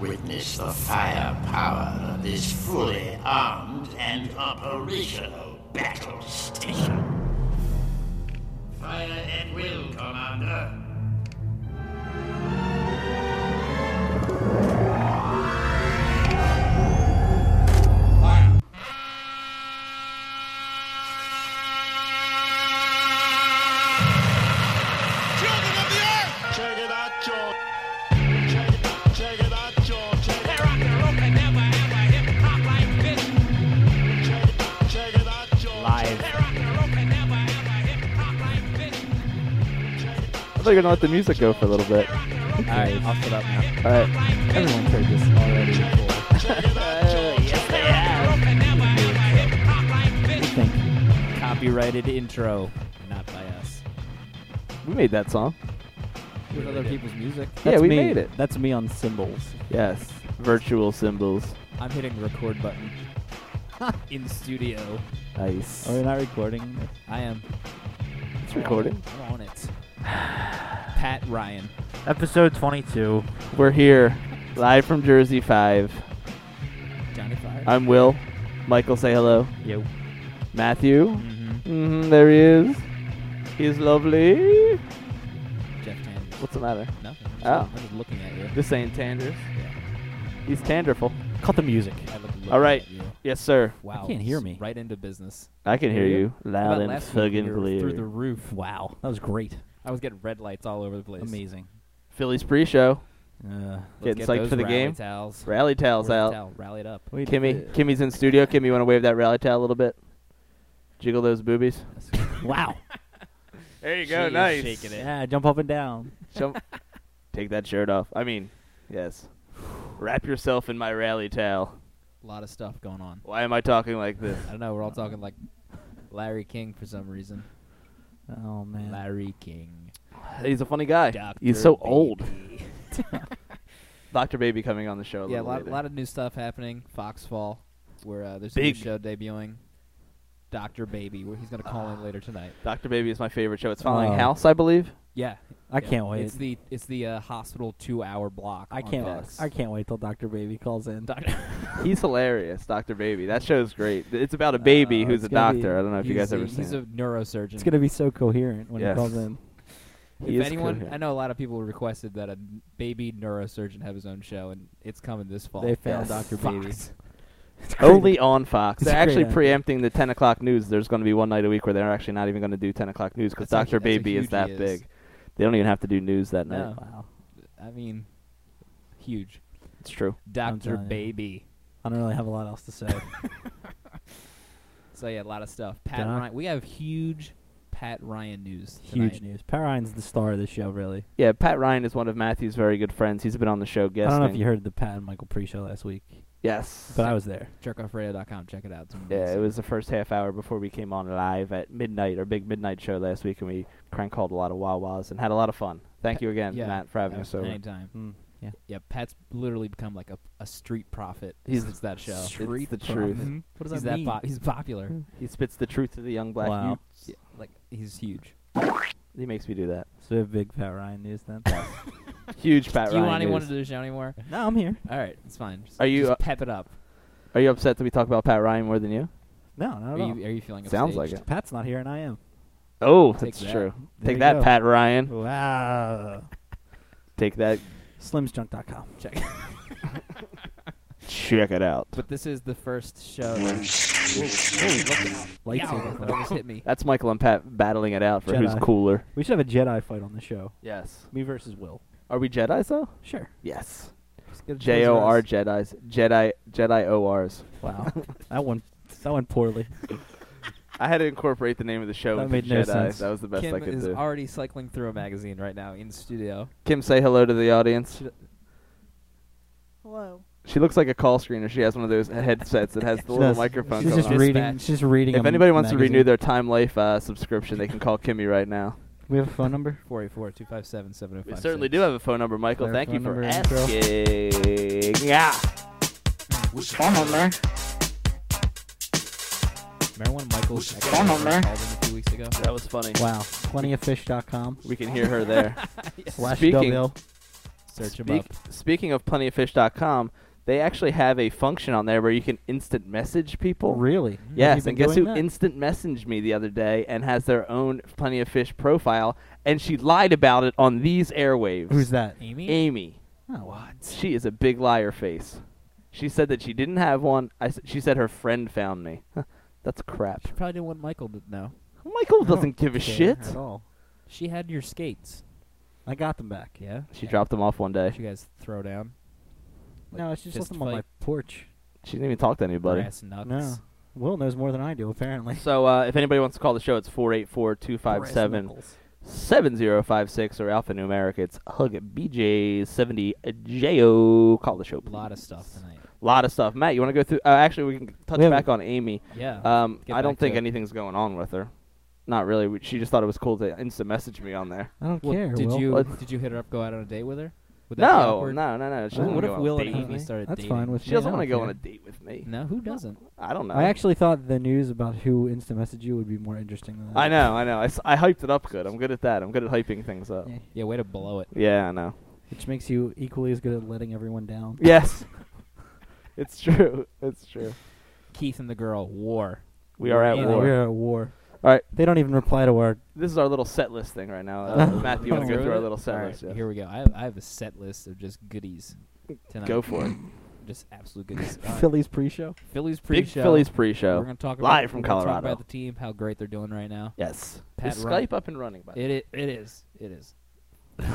Witness the firepower of this fully armed and operational battle station. Fire at will, Commander. Thought you were gonna let the music go for a little bit. All right, I'll shut up now. All right. Everyone's heard this already before. Uh, yes, they have. We think copyrighted intro, not by us. We made that song. With other people's music. Yeah, That's we me. made it. That's me on cymbals. Yes. Virtual symbols. I'm hitting the record button in studio. Nice. Are we not recording? I am. It's recording. I'm on it. Pat Ryan. Episode 22. We're here, live from Jersey 5. Johnny Fire. I'm Will. Michael, say hello. Yo. Matthew. Mm-hmm. Mm-hmm, there he is. He's lovely. Jeff Tanders. What's the matter? Nothing. I'm just, Oh. I'm just looking at you. This ain't Tanders. Yeah. He's Tanderful. Cut the music. I look looking All right. Yes, sir. Wow. can't hear me. Right into business. I can hear you loud and last fucking clear. Through the roof. Wow, that was great. I was getting red lights all over the place. Amazing. Phillies pre-show. Uh, Getting get psyched for the rally game. Towels. Rally towels Where's the out. towel? Rally it up. wait, Kimmy, Kimmy's in studio. Kimmy, you want to wave that rally towel a little bit? Jiggle those boobies. wow. There you She is shaking it. Yeah, jump up and down. Jump. Take that shirt off. I mean, yes. Wrap yourself in my rally towel. A lot of stuff going on. Why am I talking like this? I don't know. We're all talking like Larry King for some reason. Oh man. Larry King. He's a funny guy. Dr. He's so old. Dr. Baby coming on the show. A yeah, a lot, lot of new stuff happening. Foxfall, where uh, there's Big. a new show debuting. Doctor Baby, where he's gonna call in later tonight. Dr. Baby is my favorite show. It's following Oh. House, I believe. Yeah, I yeah. can't wait. It's the it's the uh, hospital two hour block. I on can't. Fox. I can't wait till Doctor Baby calls in. He's hilarious, Dr. Baby. That show's great. It's about a baby Uh, who's a gonna be- doctor. I don't know if you guys a- ever He's seen a neurosurgeon. It's gonna be so coherent when Yes. he calls in. He if anyone, coherent. I know a lot of people requested that a baby neurosurgeon have his own show, and it's coming this fall. They found Yes. Doctor Baby. Only on Fox. It's They're actually preempting the 10 o'clock news. There's going to be one night a week where they're actually not even going to do 10 o'clock news because Dr. Baby is huge that big. They don't even have to do news that night. No. Wow. I mean, huge. It's true. Doctor telling you. Baby. I don't really have a lot else to say. So yeah, a lot of stuff. Pat Doc- Ryan. We have huge Pat Ryan news. Huge news. Pat Ryan's the star of the show, really. Yeah, Pat Ryan is one of Matthew's very good friends. He's been on the show guesting. I don't know if you heard the Pat and Michael pre-show last week, Yes. but I was there. Jerkoffradio.com. Check it out. Yeah, it was the first half hour before we came on live at midnight, our big midnight show last week, and we crank called a lot of Wawas and had a lot of fun. Thank you again, yeah, Matt, for having yeah, us over. Anytime. Mm, yeah. Yeah, Pat's literally become like a, a street prophet He's since that show. Street the truth. Mhm. What does he's that that mean? po- he's popular. He spits the truth to the young black Wow. youths. Yeah, like he's huge. He makes me do that. So we have big Pat Ryan news then. Huge Pat Do you Ryan want anyone news. to do the show anymore? no, I'm here. All right, it's fine. Just, Are you, just uh, pep it up? Are you upset that we talk about Pat Ryan more than you? No, not Are at all. you, are you feeling Sounds like upstaged? it. Pat's not here, and I am. Oh, Take that's that. true. There Take you that, go. Pat Ryan. Wow. Take that. Slimsjunk.com. Check. Check it out. But this is the first show. Whoa, whoa, look out. Lightsaber. That almost hit me. That's Michael and Pat battling it out for who's Jedi. cooler. We should have a Jedi fight on the show. Yes. Me versus Will. Are we Jedi's though? Sure. Yes. Just get a J O R Toys R Us. Jedi's. Jedi Jedi O R's. Wow. that one. That went poorly. I had to incorporate the name of the show That into made no Jedi. sense. That was the best Kim I could do. Kim is do. already cycling through a magazine right now in studio. Kim, say hello to the audience. Hello. She looks like a call screener. She has one of those headsets that has the She little does. microphone. She's just out. reading. Dispatch. She's just reading. If anybody wants to renew their Time Life uh, subscription, they can call Kimmy right now. We have a phone number. 484 257 7056. We certainly do have a phone number, Michael. Our Thank you for number, intro. asking. Yeah. Phone number. Remember when Michael phone number? called in a few weeks ago? That was funny. Wow. Plentyoffish.com We can hear her there. slash Speaking- W. Search 'em Speak- up. Speaking of plentyoffish.com, they actually have a function on there where you can instant message people. Really? Has Yes, and guess who that? instant messaged me the other day and has their own Plenty of Fish profile, and she lied about it on these airwaves. Who's that? Amy. Amy. Oh, what? She is a big liar face. She said that she didn't have one. I s- she said her friend found me. That's crap. She probably didn't want Michael to know. Michael doesn't give a shit. at all. She had your skates. I got them back. Yeah. She dropped them off one day. Did you guys throw down? No, it's just left them on my porch. She didn't even talk to anybody. Brass knucks. No. Will knows more than I do, apparently. So uh, if anybody wants to call the show, it's 484-257-7056 or alphanumeric. It's Hug BJ70JO. Call the show, A lot of stuff tonight. A lot of stuff. Matt, you want to go through? Uh, actually, we can touch We back on Amy. Yeah. Um, I don't think to it. anything's going on with her. Not really. We- She just thought it was cool to instant message me on there. I don't Well, care. did Will. you What? did you hit her up? Go out on a date with her? Would that be No, awkward? no, no, no. She doesn't What wanna if go on a Will date and with Amy me. started That's dating? fine with She me. doesn't want to don't go on a care. date with me. No, who doesn't? I don't know. I actually thought the news about who instant messaged you would be more interesting than that. I know, I know. I, s- I hyped it up good. I'm good at that. I'm good at hyping things up. Yeah. Yeah, way to blow it. Yeah, I know. Which makes you equally as good at letting everyone down. Yes. it's true. It's true. Keith and the girl war. We are at Yeah, war. We're at war. All right. They don't even reply to our. This is our little set list thing right now. Uh, Matt, you want to go Through through our little set All right, list? Yeah. Here we go. I have, I have a set list of just goodies tonight. Go for it. Just absolute goodies. All right. Phillies pre-show. Phillies pre-show. Big Phillies pre-show. Phillies We're pre-show. gonna talk Live about, from we're gonna Colorado. Talk about the team, how great they're doing right now. Yes. Pat is Ryan. Skype up and running? By the way. It, it is. It is.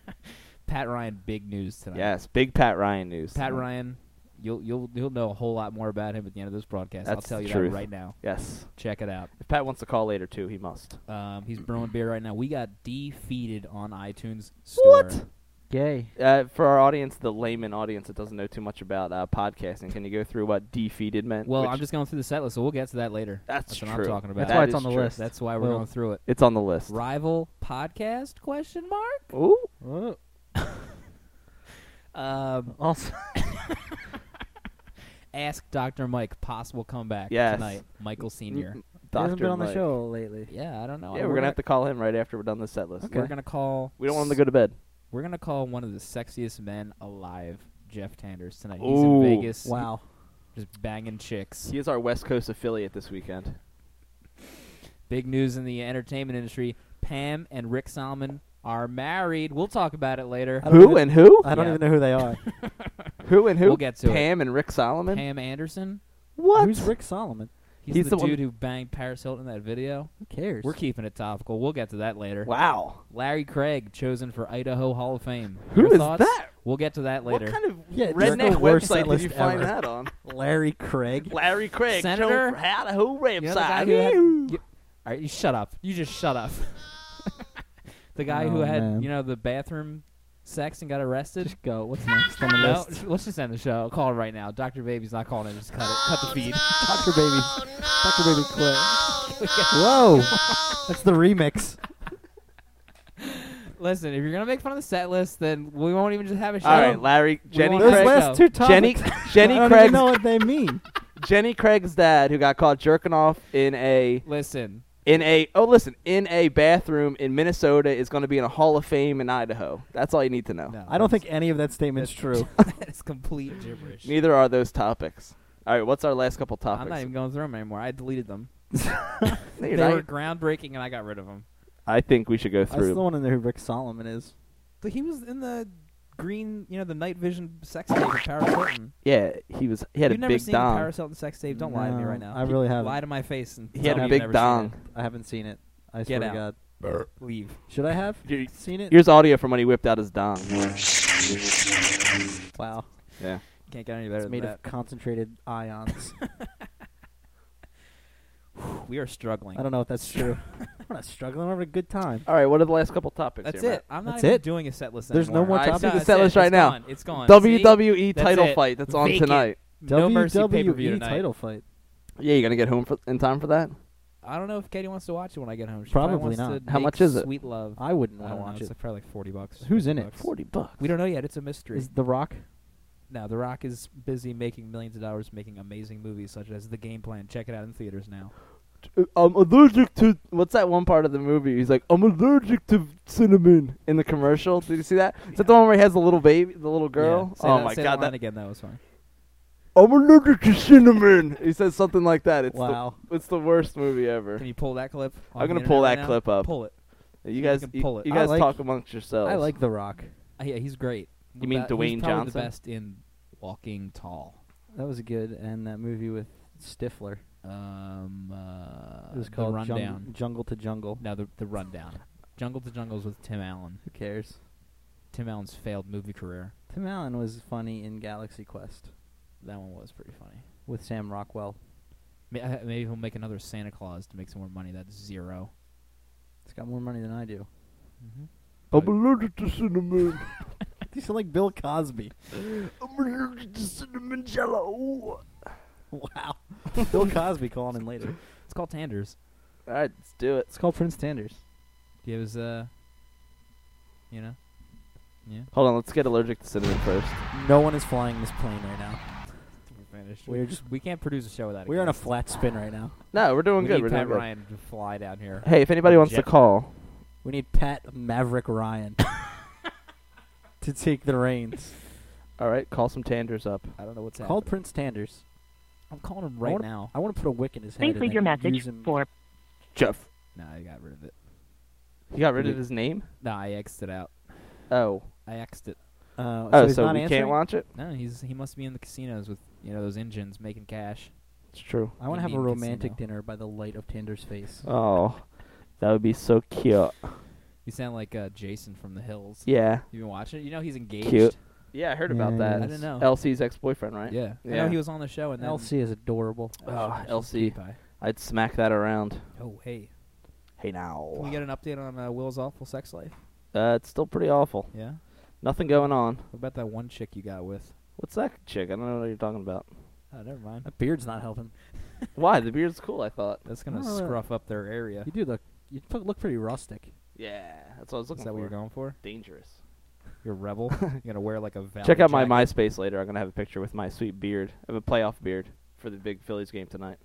Pat Ryan, big news tonight. Yes. Big Pat Ryan news. Pat tonight. Ryan, you'll you'll you'll know a whole lot more about him at the end of this broadcast. I'll tell the you truth. that right now. Yes. Check it out. If Pat wants to call later too, he must. Um, he's brewing beer right now. We got defeated on iTunes store. What? Yay. Uh, for our audience, the layman audience that doesn't know too much about uh, podcasting, can you go through what defeated meant? Well, Which- I'm just going through the set list, so we'll get to that later. That's what true. I'm talking about. That's why That it's on the true. list. That's why we're Well- going through it. It's on the list. Rival podcast? Question mark. Ooh. Oh. Um, Also, ask Dr. Mike possible comeback Yes. tonight. Michael Senior. he Doctor hasn't been on the show lately. Yeah, I don't know. Yeah, we're gonna have to call him right after we're done the set list. Okay. We're gonna call. We don't want him to go to bed. We're gonna call one of the sexiest men alive, Jeff Ooh. Tanders tonight. He's in Vegas. Wow. just banging chicks. He is our West Coast affiliate this weekend. Big news in the entertainment industry: Pam and Rick Salomon are married. We'll talk about it later. Who even- and who? I don't Yeah. even know who they are. Who and who? We'll get to it. Pam and Rick Salomon. Pam Anderson. What? Who's Rick Salomon? He's, He's the, the one- dude who banged Paris Hilton in that video. Who cares? We're keeping it topical. We'll get to that later. Wow. Larry Craig chosen for Idaho Hall of Fame. Who Your is thoughts? that? We'll get to that later. What kind of Yeah, redneck website set did you find ever. that on? Larry Craig. Larry Craig, Senator? Idaho website. You know who had, Woo. you, all right, you shut up. You just shut up. the guy oh, who Oh, had, man. you know, the bathroom sex and got arrested. Just go. What's next on the no, list? let's just end the show. Call it right now. Dr. Baby's not calling it. Just cut it. Oh, cut the feed. Dr. Baby. Dr. Baby quit. Whoa. That's the remix. Listen, if you're gonna make fun of the set list, then we won't even just have a show. All right, Larry, Jenny won't Those Craig- last two Jenny, topics. Jenny I don't Craig's even know what they mean. Jenny Craig's dad, who got caught jerking off in a Listen, in a oh listen in a bathroom in Minnesota, is going to be in a Hall of Fame in Idaho. That's all you need to know. no, I don't think any of that statement's true. It's complete gibberish. Neither are those topics. All right, what's our last couple topics? I'm not even going through them anymore. I deleted them. No, They you're not. were groundbreaking, and I got rid of them. I think we should go I still through. want to know who Rick Salomon is. But he was in the green, you know, the night vision sex tape of Paris Hilton. Yeah, he was. He had You've a never big seen dong. the Paris Hilton sex tape? Don't lie to me No, right now. I really haven't. Lie to my face and He had tell a me you've big never seen dong. I haven't seen it. I Get swear out. to God. it. Leave. Should I have Here- seen it? Here's audio from when he whipped out his dong. Wow. Yeah. Can't get any better It's than made that. of concentrated ions. We are struggling. I don't know if that's true. We're not struggling. We're having a good time. All right, what are the last couple topics? That's here, it. I'm not That's even it? doing a set list There's no anymore. more I topics? see the That's set it. list right It's now. gone. It's gone. See? WWE That's title it. fight that's on Vacant. tonight. No mercy WWE pay-per-view tonight. E title fight. Yeah, you gonna get home for, in time for that? I don't know if Katie wants to watch it when I get home. She Probably wants not. To How make much is it? Sweet love. I wouldn't I want don't to know. watch It's it. probably like forty bucks. Who's 50 in it? bucks. Forty bucks. We don't know yet. It's a mystery. Is The Rock? Now, The Rock is busy making millions of dollars making amazing movies such as The Game Plan. Check it out in theaters now. I'm allergic to what's that one part of the movie? He's like, I'm allergic to cinnamon in the commercial. Did you see that that? Is that the one where he has the little baby, the little girl? Yeah. Oh that- my god, that again. That was fine. I'm allergic to cinnamon. he says something like that. It's Wow. the it's the worst movie ever. Can you pull that clip? I'm gonna pull that right clip up. Pull it. You guys, you pull it. you guys like- talk amongst yourselves. I like The Rock. Uh, yeah, he's great. You mean That- Dwayne he's probably Johnson? the best in Walking Tall. That was good, and that movie with Stifler. Um, uh, It was The called Rundown. Jung- Jungle to Jungle. No, the the Rundown. Jungle to Jungle is with Tim Allen. Who cares? Tim Allen's failed movie career. Tim Allen was funny in Galaxy Quest That one was pretty funny. with Sam Rockwell. May- uh, Maybe he'll make another Santa Claus to make some more money. That's zero. It's got more money than I do. Mm-hmm. I'm allergic to cinnamon. You sound like Bill Cosby. I'm allergic to cinnamon jello. Wow. Bill Cosby calling in later. It's called Tanders. All right, let's do it. It's called Prince Tanders. He was, uh, you know, yeah. Hold on, let's get allergic to cinnamon first. No one is flying this plane right now. We're finished. We're we just- we can't produce a show without. It. We're on a flat spin right now. No, we're doing we good. Need We're Pat doing good. Ryan to fly down here. Hey, if anybody wants to call, We need Pat Maverick Ryan to take the reins. all right, call some tanders up. I don't know what's happening. Call happening. Prince Tanders. I'm calling him I right wanna- now. I want to put a wick in his head. Please and leave your then message use him- for Jeff, No, I got rid of it. you got rid of his name? No, I X'd it out. Oh, I X'd it. Uh, oh, he's so not we answering? can't watch it. No, he's he must be in the casinos with you know those engines making cash. It's true. I want to have a Indian romantic casino. dinner by the light of Tander's face. Oh, that would be so cute. You sound like uh, Jason from the Hills. Yeah, you've been watching it? You know he's engaged. Cute. yeah, I heard about that. I didn't know. LC's ex-boyfriend, right? Yeah. I know he was on the show and then LC is adorable. Oh, she's LC. pie. I'd smack that around. Oh hey, Hey now. can we get an update on uh, Will's awful sex life? uh, it's still pretty awful. Yeah. Nothing going on. What about that one chick you got with? What's that chick? I don't know what you're talking about. Oh, never mind. That beard's not helping. Why? The beard's cool. I thought. That's gonna Oh, scruff up their area. You do look. You look pretty rustic. Yeah, that's what I was Is looking that for. what you're going for? Dangerous. You're a rebel. you're gonna wear like a Check out my? MySpace later. I'm gonna have a picture with my sweet beard. I have a playoff beard for the big Phillies game tonight.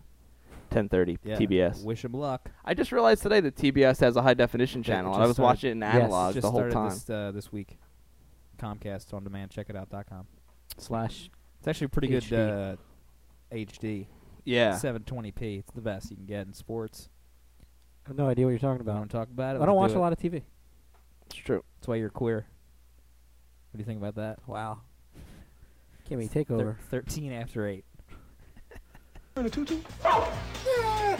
10:30 Yeah. TBS. Wish him luck. I just realized today that TBS has a high definition Yeah, channel, and I was watching it in Yes, analog Just the whole started time. this uh, this week. Comcast on demand. Check it out. dot com Slash. It's actually pretty good uh, HD. Yeah. 720p. It's the best you can get in sports. I have no idea what you're talking about. I about. don't talk about it. I don't watch let's a lot of TV. It's true. That's why you're queer. What do you think about that? Wow. Can't be take Thir- over. 13 after 8. oh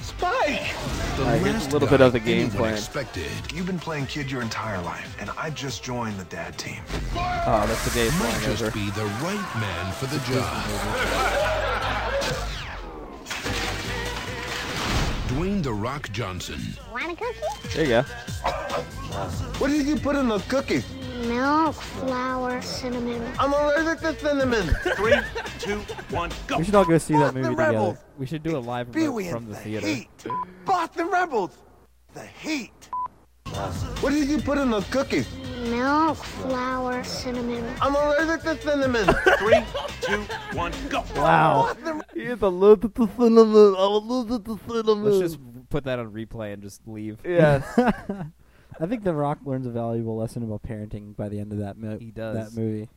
Spike! Alright, here's a little bit of the game plan. Expected. You've been playing kid your entire life, and I just joined the dad team. Oh, that's the game plan. Might just over. be the right man for the job. Dwayne The Rock Johnson. Want a cookie? There you go. What did you put in the cookie? Milk, flour, cinnamon. I'm allergic to cinnamon. Three, two, one, go. We should all go see that movie together. Rebels. We should do a live Pee remote Wee from and the the theater. heat. Boston Rebels. The heat. What did you put in the cookie? Milk, flour, cinnamon. I'm allergic to cinnamon. Three, two, one, go. Wow. Boston He's allergic to cinnamon. I'm allergic to cinnamon. Let's just put that on replay and just leave. Yes. I think The Rock learns a valuable lesson about parenting by the end of that, mo- He does. that movie.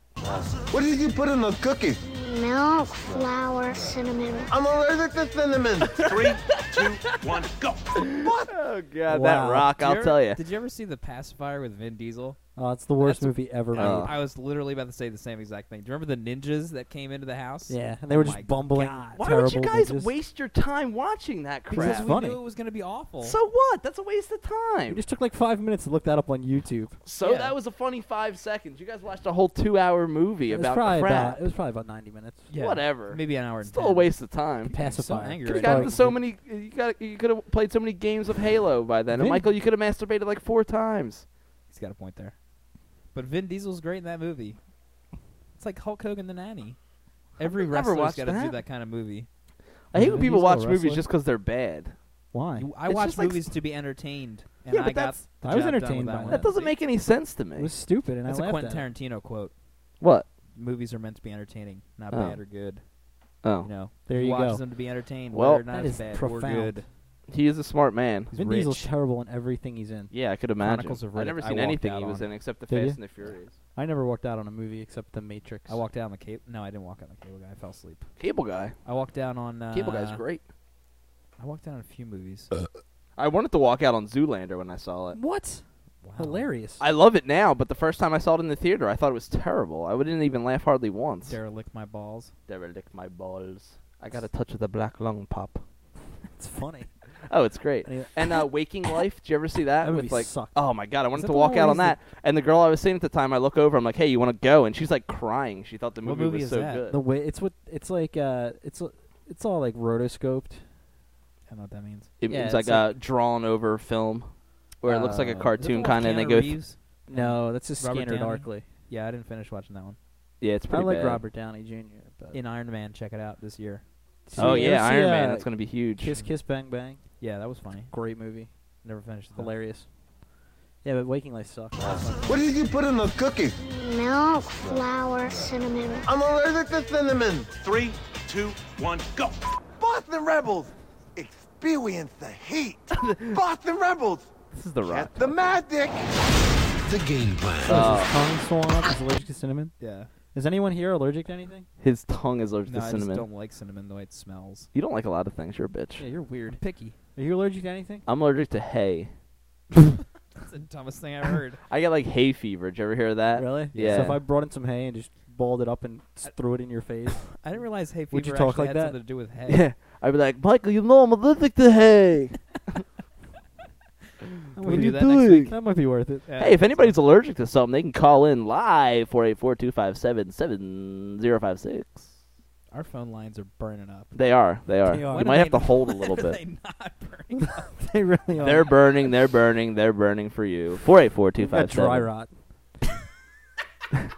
What did you put in the cookie? Milk, flour, cinnamon. I'm allergic to cinnamon. Three, two, one, go. What? oh god, Wow. that rock! Did I'll ever- tell you. Did you ever see The Pacifier with Vin Diesel? Oh, it's the worst That's- movie ever made. Oh. I was literally about to say the same exact thing. Do you remember the ninjas that came into the house? Yeah, and they oh were Oh just bumbling. God. Why terrible would you guys ninjas. waste your time watching that Because crap? it's we funny. knew it was going to be awful. So what? That's a waste of We time. just took like five minutes to look that up on YouTube. So Yeah. that was a funny five seconds. You guys watched a whole two-hour movie It was about probably crap. about it was probably about ninety minutes. yeah, whatever. Maybe an hour and Still 10. a waste of time. The pacifier. angry Could have right gotten now. to so many. You got. You could have played so many games of Halo by then. And Vin- Michael, you could have masturbated like four times. He's got a point there. But Vin Diesel's great in that movie. It's like Hulk Hogan the Nanny. Every never wrestler's watched got to do that. that kind of movie. I hate when he's people a watch movies just because they're bad. Why? You- I It's watch just like movies to be entertained, and Yeah, I but got. that's- the I was job done with entertained that by one. That doesn't make any sense to me. It was stupid, and That's I a laughed Quentin at it. Tarantino quote. what? Movies are meant to be entertaining, not Oh. bad or good. Oh, You know, There He you watches go. them to be entertained. Well, whether or not That it's is bad or profound. good. He is a smart man. He's Vin Diesel's terrible in everything he's in. Yeah, I could imagine. Chronicles of I've never seen anything he was on. in except the Did Fast you? and the Furious. I never walked out on a movie except The Matrix. I walked down the cable. No, I didn't walk down the cable guy. I fell asleep. Cable Guy. I walked down on. Uh, Cable Guy's great. I walked down on a few movies. I wanted to walk out on Zoolander when I saw it. What? Wow. Hilarious. I love it now, but the first time I saw it in the theater, I thought it was terrible. I didn't even laugh hardly once. Derelict my balls. Derelict my balls. I got a touch of the black lung pop. it's funny. Oh, it's great. And uh, Waking Life, did you ever see that? That With like, sucked. oh my god, I wanted that to the walk one out where on he's that. And the girl I was seeing at the time, I look over, I'm like, hey, you want to go? And she's like crying. She thought the movie, movie was is so that? good. The way it's what it's like. Uh, it's it's all like rotoscoped. I don't know what that means. it yeah, was it's like a drawn over film, where it looks like a Uh, is it cartoon the one kind of, and they go. th- No, that's just Robert Scanner Downey? Darkly. Yeah, I didn't finish watching that one. yeah, it's pretty. I pretty like bad. Robert Downey Jr. But In Iron Man, check it out this year. Oh See- you yeah, ever see, Iron Man. uh, That's gonna be huge. Kiss Kiss Bang Bang. Yeah, that was funny. Great movie. Never finished. though. Hilarious. Yeah, but Waking Life sucks. What did you put in the cookie? Milk, flour, cinnamon. I'm allergic to cinnamon. Three, two, one, go. Boston Rebels, experience the heat. Boston Rebels, this is the Rock. the magic. The game plan. Oh. Is his uh, tongue swollen up? He's allergic to cinnamon. Yeah. Is anyone here allergic to anything? His tongue is allergic No, to I cinnamon. just don't like cinnamon the way it smells. You don't like a lot of things. You're a bitch. Yeah, you're weird. I'm picky. Are you allergic to anything? I'm allergic to hay. That's the dumbest thing I've heard. I get like hay fever. Did you ever hear of that? Really? Yeah. So if I brought in some hay and just balled it up and s- threw it in your face, I didn't realize hay fever Would you talk actually like had that? something to do with hay. Yeah. I'd be like, Michael, you know I'm allergic to hay. Can What are do you that next doing? week? that might be worth it. Yeah. Hey, if anybody's allergic to something, they can call in live 484-257-7056. Our phone lines are burning up. They are. They are. They are. You When might are have they to hold a When little are bit. they not burning up? they really are. They're burning. They're burning. They're burning for you. We've got dry 484-257. rot.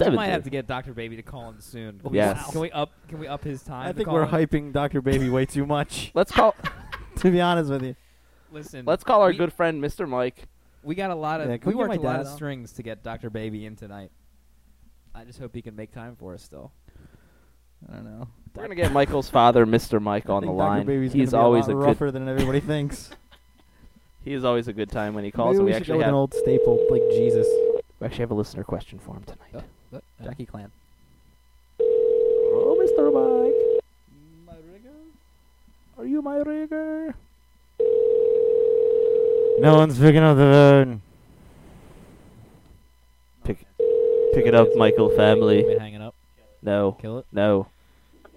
We might have to get Dr. Baby to call in soon. Can we- Yes. Can we up? Can we up his time? I to think call we're in? hyping Dr. Baby way too much. Let's call. to be honest with you. Listen. let's call our we, good friend Mr. Mike. We got a lot of. Yeah, can we we get worked a lot dad of on? strings to get Dr. Baby in tonight. I just hope he can make time for us still. I don't know. We're gonna get Michael's father, Mr. Mike, I on the line. Baby's He's be always a a lot good. rougher than everybody thinks. He is always a good time when he calls, Maybe we, we should go actually with have an old staple like Jesus. we actually have a listener question for him tonight. Oh, uh, Jackie Clan. Oh, Mr. Mike. My rigger? Are you my rigger? No one's picking up the phone. Pick, pick it up, Michael family. Hanging up. No, Kill it. no.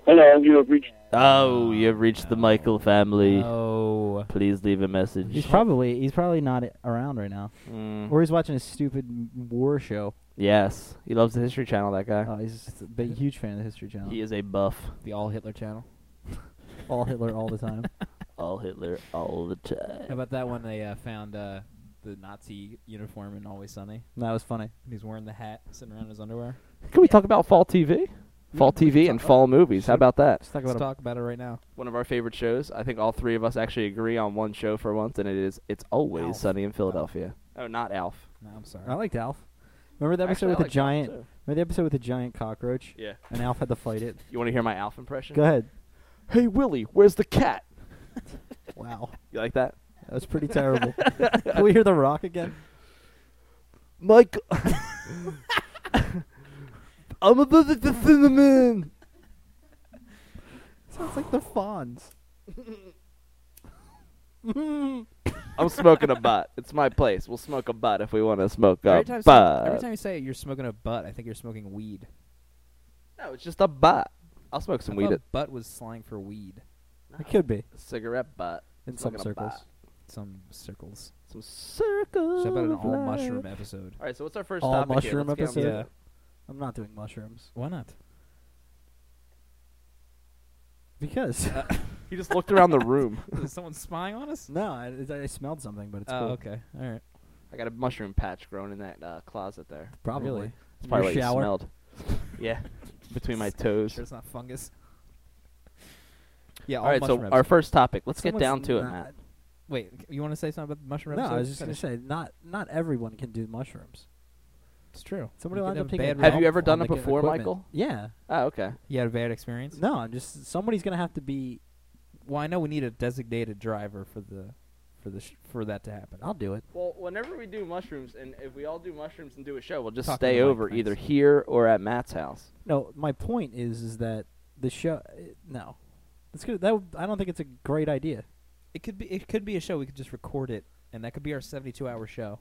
Hello, you have reached. Oh, you've reached the Michael family. Oh. Please leave a message. He's probably he's probably not around right now, Mm, or he's watching a stupid war show. yes, he loves the History Channel. That guy. Oh, he's just a big, huge fan of the History Channel. He is a buff. The All Hitler channel. All Hitler all the time. All Hitler, all the time. How about that one? they uh, found uh, the Nazi uniform in Always Sunny? that was funny. And he's wearing the hat, sitting around in his underwear. Can we talk about fall TV? Fall We- we TV and fall movies. How about that? Let's talk Let's about talk about it right now. One of our favorite shows. I think all three of us actually agree on one show for once, and it is It's Always Alf. Sunny in oh. Philadelphia. Oh, not Alf. No, I'm sorry. I liked Alf. Remember the episode Actually, I with the liked giant? Remember the episode with the giant cockroach? Yeah. And Alf had to fight it. You want to hear my Alf impression? Go ahead. Hey Willie, where's the cat? Wow, You like that? that was pretty terrible. Can we hear the Rock again? Mike. I'm allergic to cinnamon. Sounds like the Fonz. I'm smoking a butt. It's my place. We'll smoke a butt if we want to smoke every, a time butt. every time you say you're smoking a butt, I think you're smoking weed. No, it's just a butt. I'll smoke some I weed. thought At butt was slang for weed. It could be cigarette butt. in some Smoking a circles. butt. Some circles. Some circles. So how about an of all life. mushroom episode? All right, so what's our first All topic here? mushroom Let's get on with episode? it. Yeah. I'm not doing mushrooms Why not? because He just looked around the room. Is someone spying on us? no, I, I smelled something, but it's oh, cool. okay. All right. I got a mushroom patch growing in that uh, closet there. Probably. Really? It's In probably your what shower? you smelled. yeah, between my toes. Sure, it's not fungus. Yeah. All right, so mushroom our first topic. Let's get Someone's down to it, not- Matt. Wait, you want to say something about the mushroom No, episode? I was just gonna Finish. say not not everyone can do mushrooms. It's true. Somebody You will could end up have taking. bad Have you dump ever done on it the before, equipment. Michael? Yeah. Oh, okay. You had a bad experience? No, I'm just somebody's gonna have to be Well, I know we need a designated driver for the for the sh- for that to happen. I'll do it. Well, whenever we do mushrooms, and if we all do mushrooms and do a show, we'll just Talk stay the mic, over thanks. either here or at Matt's house. No, my point is, is that the show. uh, No, that's good. That would- I don't think it's a great idea. It could be it could be a show. We could just record it, and that could be our seventy-two hour show.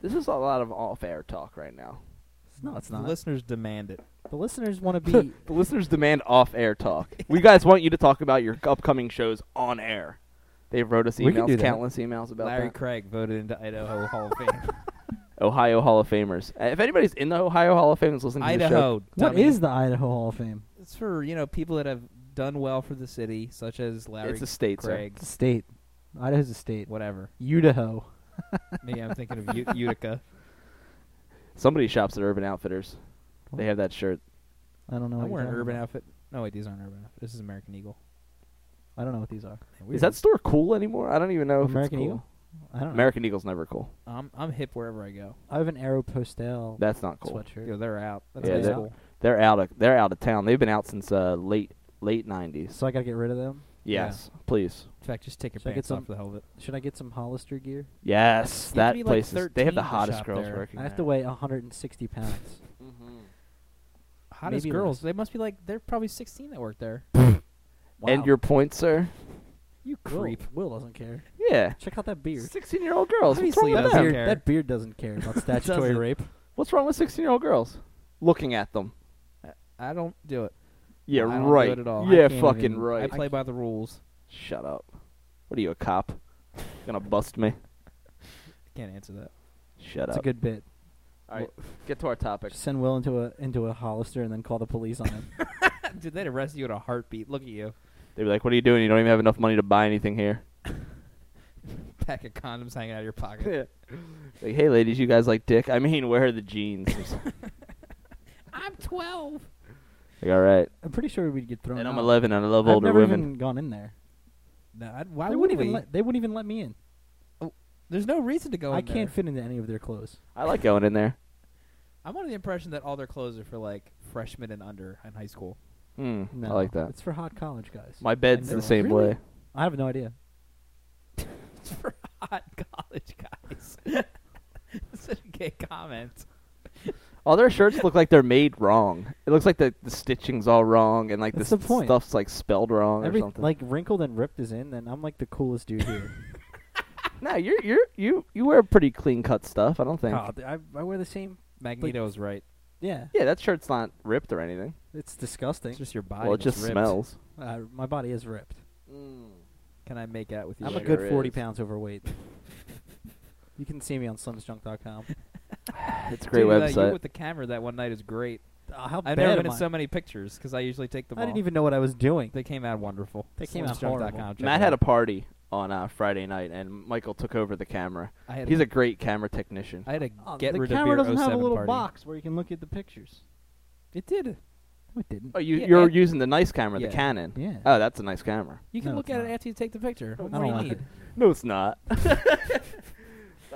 This is a lot of off-air talk right now. No, it's The not. listeners demand it. The listeners want to be. the listeners demand off-air talk. We guys want you to talk about your upcoming shows on air. They wrote us We can do emails, that. countless emails about Larry that. Craig voted into Idaho Hall of Fame. Ohio Hall of Famers. Uh, If anybody's in the Ohio Hall of Fame that's listening to the show, Idaho. what dummy. is the Idaho Hall of Fame? It's for you know people that have done well for the city, such as Larry it's a state, sir. Craig. It's a state. Idaho's a state. Whatever. Idaho. Maybe I'm thinking of U- Utica. Somebody shops at Urban Outfitters. They have that shirt. I don't know. I'm what you're wearing talking Urban about. Outfit. No wait, these aren't Urban Outfit. This is American Eagle. I don't know what these are. Man, Is that store cool anymore? I don't even know if American it's cool. Eagle? I don't know. American Eagle's never cool. I'm I'm hip wherever I go. I have an Aeropostale That's not cool. sweatshirt. Yo, they're out. That's Yeah, high they're- school. They're out of they're out of town. They've been out since uh, late late nineties. So I gotta get rid of them. Yes, please. In fact, just take your Should I get pants off for the hell of it. Should I get some Hollister gear? Yes, You have to that be, like, place. is, they have the to hottest shop girls there. working I have to weigh 160 pounds. Mm-hmm. Hottest Maybe girls. less. They must be like they're probably 16 that work there. Wow. And your point, sir? You Will, creep. Will doesn't care. Yeah, Check out that beard. sixteen-year-old girls. What's Obviously wrong with doesn't That them? beard, care. that beard doesn't care about statutory doesn't. rape. What's wrong with sixteen-year-old girls? Looking at them. I don't do it. Yeah, I don't do right. it at all. I Yeah, can't fucking even- right. I play by the rules. Shut up. What are you, a cop? Gonna bust me? Can't answer that. Shut up. It's a up. good bit. All right, get to our topic. Just send Will into a into a Hollister and then call the police on him. Dude, they'd arrest you in a heartbeat. Look at you. They'd be like, "What are you doing? You don't even have enough money to buy anything here." Pack of condoms hanging out of your pocket. like, hey, ladies, you guys like dick? I mean, where are the jeans? I'm 12. Like, all right. I'm pretty sure we'd get thrown And out. I'm 11, and I love I've older never women. even gone in there. No, I, why they would wouldn't we? even let, they wouldn't even let me in. There's no reason to go I in can't there. fit into any of their clothes. I like going in there. I'm under the impression that all their clothes are for like freshmen and under in high school. Hmm, No, I like that. It's for hot college guys. My bed's the same Really? way. I have no idea. It's for hot college guys. Such a gay comment. All their shirts look like they're made wrong. It looks like the, the stitching's all wrong, and like That's the, the point. stuff's like spelled wrong Every or something. like wrinkled and ripped is in, then I'm like the coolest dude here. no, you're you're you you wear pretty clean cut stuff. I don't think. oh, I, I wear the same. Magneto's right. Yeah, Yeah, that shirt's not ripped or anything. it's disgusting. It's just your body. well, it just ripped. smells. Uh, my body is ripped. Can I make out with you? I'm a good 40 is. pounds overweight. you can see me on slimsjunk.com. It's a great Dude, that you website. with the camera that one night is great. Uh, how I've bad never been in so many pictures because I usually take them I all. didn't even know what I was doing. They came out wonderful. They came out Slimsjunk.com, horrible. check Matt it had a party on uh, Friday night, and Michael took over the camera. I had He's a, a great camera technician. I had a Oh, get the rid camera of doesn't have a 07 little party. box where you can look at the pictures. It did. No, it didn't. Oh, you Yeah, you're using the nice camera, Yeah. the Canon. Yeah. Oh, that's a nice camera. You can No, look it's at it after you take the picture. What do you need? No, it's not.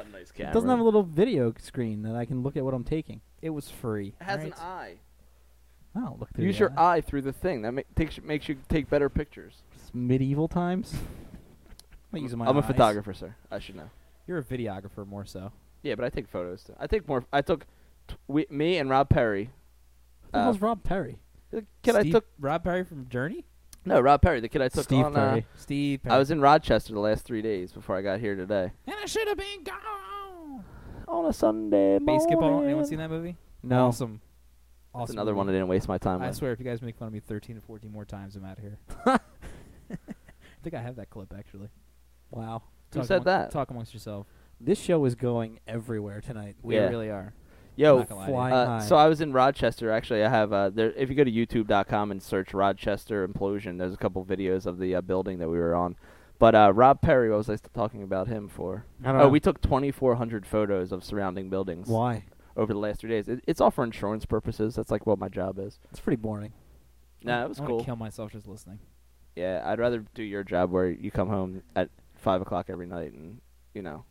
it's not a nice camera. It doesn't have a little video screen that I can look at what I'm taking. It was free. It has alright? an eye. I don't look through Use your eye. eye through the thing. That ma- takes makes you take better pictures. It's medieval times. I'm using my I'm a photographer, sir. I should know. You're a videographer more so. Yeah, but I take photos too. I take more. I took t- we, me and Rob Perry. Who the Uh, hell's Rob Perry? The kid I took. Rob Perry from Journey. No, Rob Perry. The kid I took Steve on. uh, Perry. Steve. Perry. I was in Rochester the last three days before I got here today. And I should have been gone. On a Sunday morning. Basketball. Anyone seen that movie? No. Awesome. That's Awesome another one I didn't waste my time I with. swear, if you guys make fun of me 13 or 14 more times, I'm out of here. I think I have that clip actually. Wow. Who Talk said among- that? Talk amongst yourself. This show is going everywhere tonight. We Yeah. really are. Yo, Not gonna lie to you. flying Uh, high. so I was in Rochester. Actually, I have uh, there. If you go to YouTube.com and search Rochester implosion, there's a couple videos of the uh, building that we were on. But uh, Rob Perry, what was I talking about him for? I don't Oh, know. we took 2,400 photos of surrounding buildings Why? over the last three days. It, it's all for insurance purposes. That's like what my job is. It's pretty boring. Nah, it was I cool. Kill myself just listening. Yeah, I'd rather do your job where you come home at five o'clock every night and you know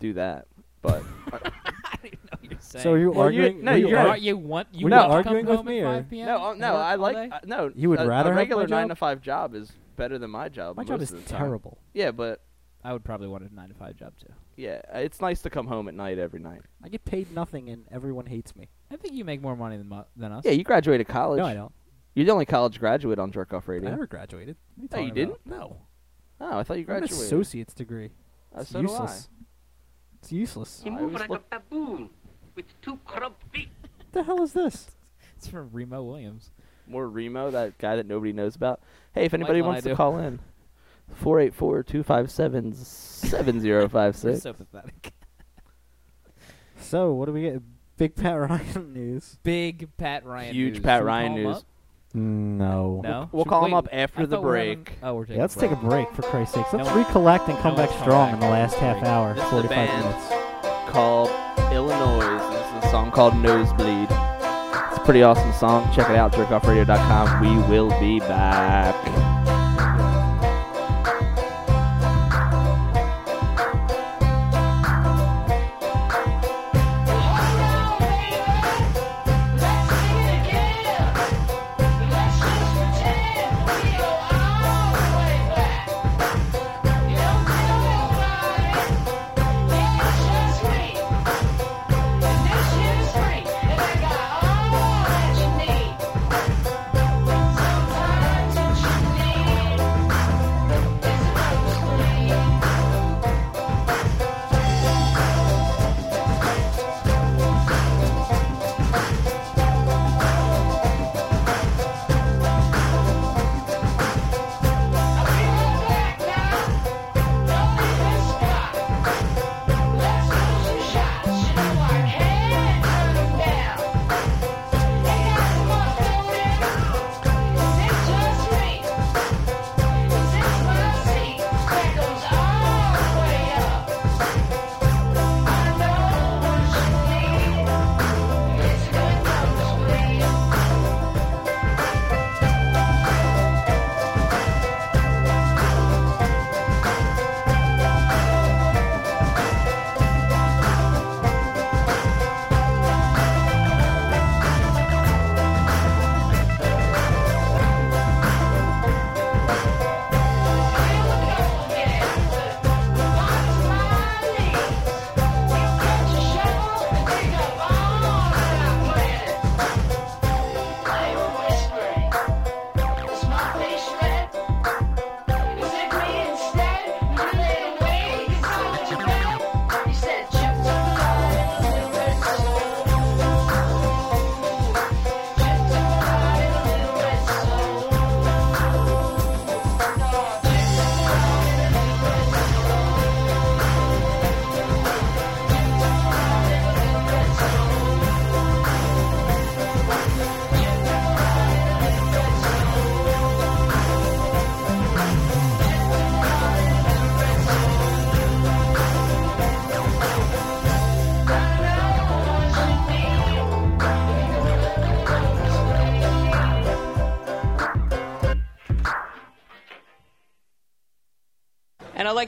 do that. But I don't even know what you're. So are you Well, you- arguing? no, you, you're- are, you want you Were you want arguing with me, or- no, uh, no, I like uh, no. You would a, rather a have my regular nine to five job is better than my job. My most job is of the time. terrible. Yeah, but I would probably want a nine to five job too. yeah, it's nice to come home at night every night. I get paid nothing, and everyone hates me. I think you make more money than mu- than us. Yeah, you graduated college. No, I don't. You're the only college graduate on Jerk Off Radio. I never graduated. What are Oh, you you didn't? about? No. Oh, I thought you I have an graduated. associate's degree. Uh, It's so do I. useless. It's useless. I was look- baboon with two corrupt feet. What the hell is this? It's from Remo Williams. more Remo, that guy that nobody knows about. Hey, if anybody Lifeline wants I to do. call in, 484-257-7056. so pathetic. So, what do we get? Big Pat Ryan news. Big Pat Ryan. News. Huge news. Pat Should we Ryan call him news. up? No. No. We'll Should- call him wait, up after I the thought we were having- break. Oh, we're taking. Yeah, let's a break. take a break for Christ's sakes. Let's No recollect and come one's back come strong in the last half hour, This is the 45 band. minutes. called Illinois. Song called Nosebleed. It's a pretty awesome song. Check it out, jerkoffradio.com. We will be back.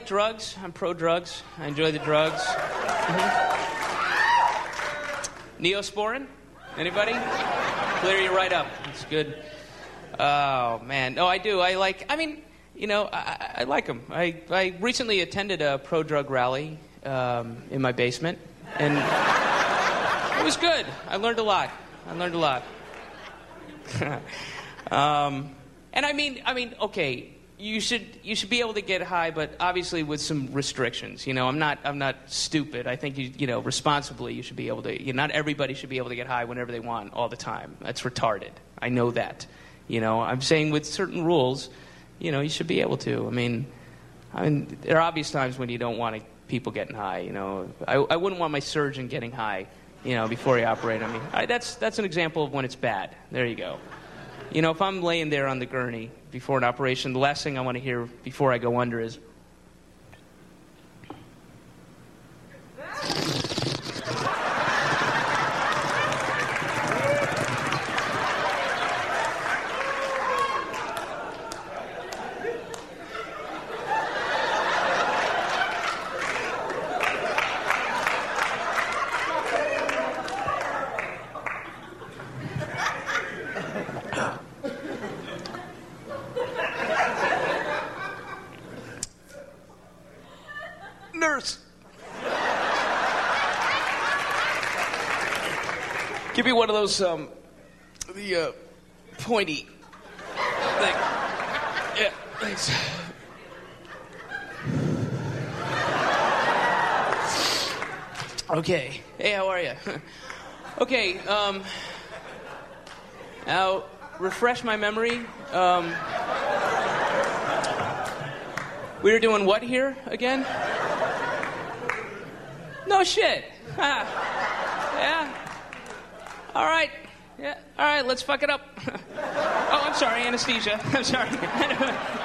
Like drugs. I'm pro drugs. I enjoy the drugs. Mhm. Neosporin? Anybody? Clear you right up. It's good. Oh man, no, I do. I like. I mean, you know, I, I, I like them. I I recently attended a pro drug rally um, in my basement, and it was good. I learned a lot. I learned a lot. um, and I mean, I mean, okay, you should you should be able to get high, but obviously with some restrictions. You know, I'm not I'm not stupid. I think you you know responsibly you should be able to. You know, not everybody should be able to get high whenever they want all the time. That's retarded. I know that. You know, I'm saying with certain rules, you know, you should be able to. I mean, I mean, there are obvious times when you don't want people getting high. You know, I, I wouldn't want my surgeon getting high. You know, before he operate on me. I, that's that's an example of when it's bad. There you go. You know, if I'm laying there on the gurney before an operation, the last thing I want to hear before I go under is. One of those, um, the, uh, pointy thing. Yeah, thanks. Okay. Hey, how are you? okay, um, now, refresh my memory. Um, we were doing what here again? No shit. All right. Yeah. All right. Let's fuck it up. oh, I'm sorry. Anesthesia. I'm sorry.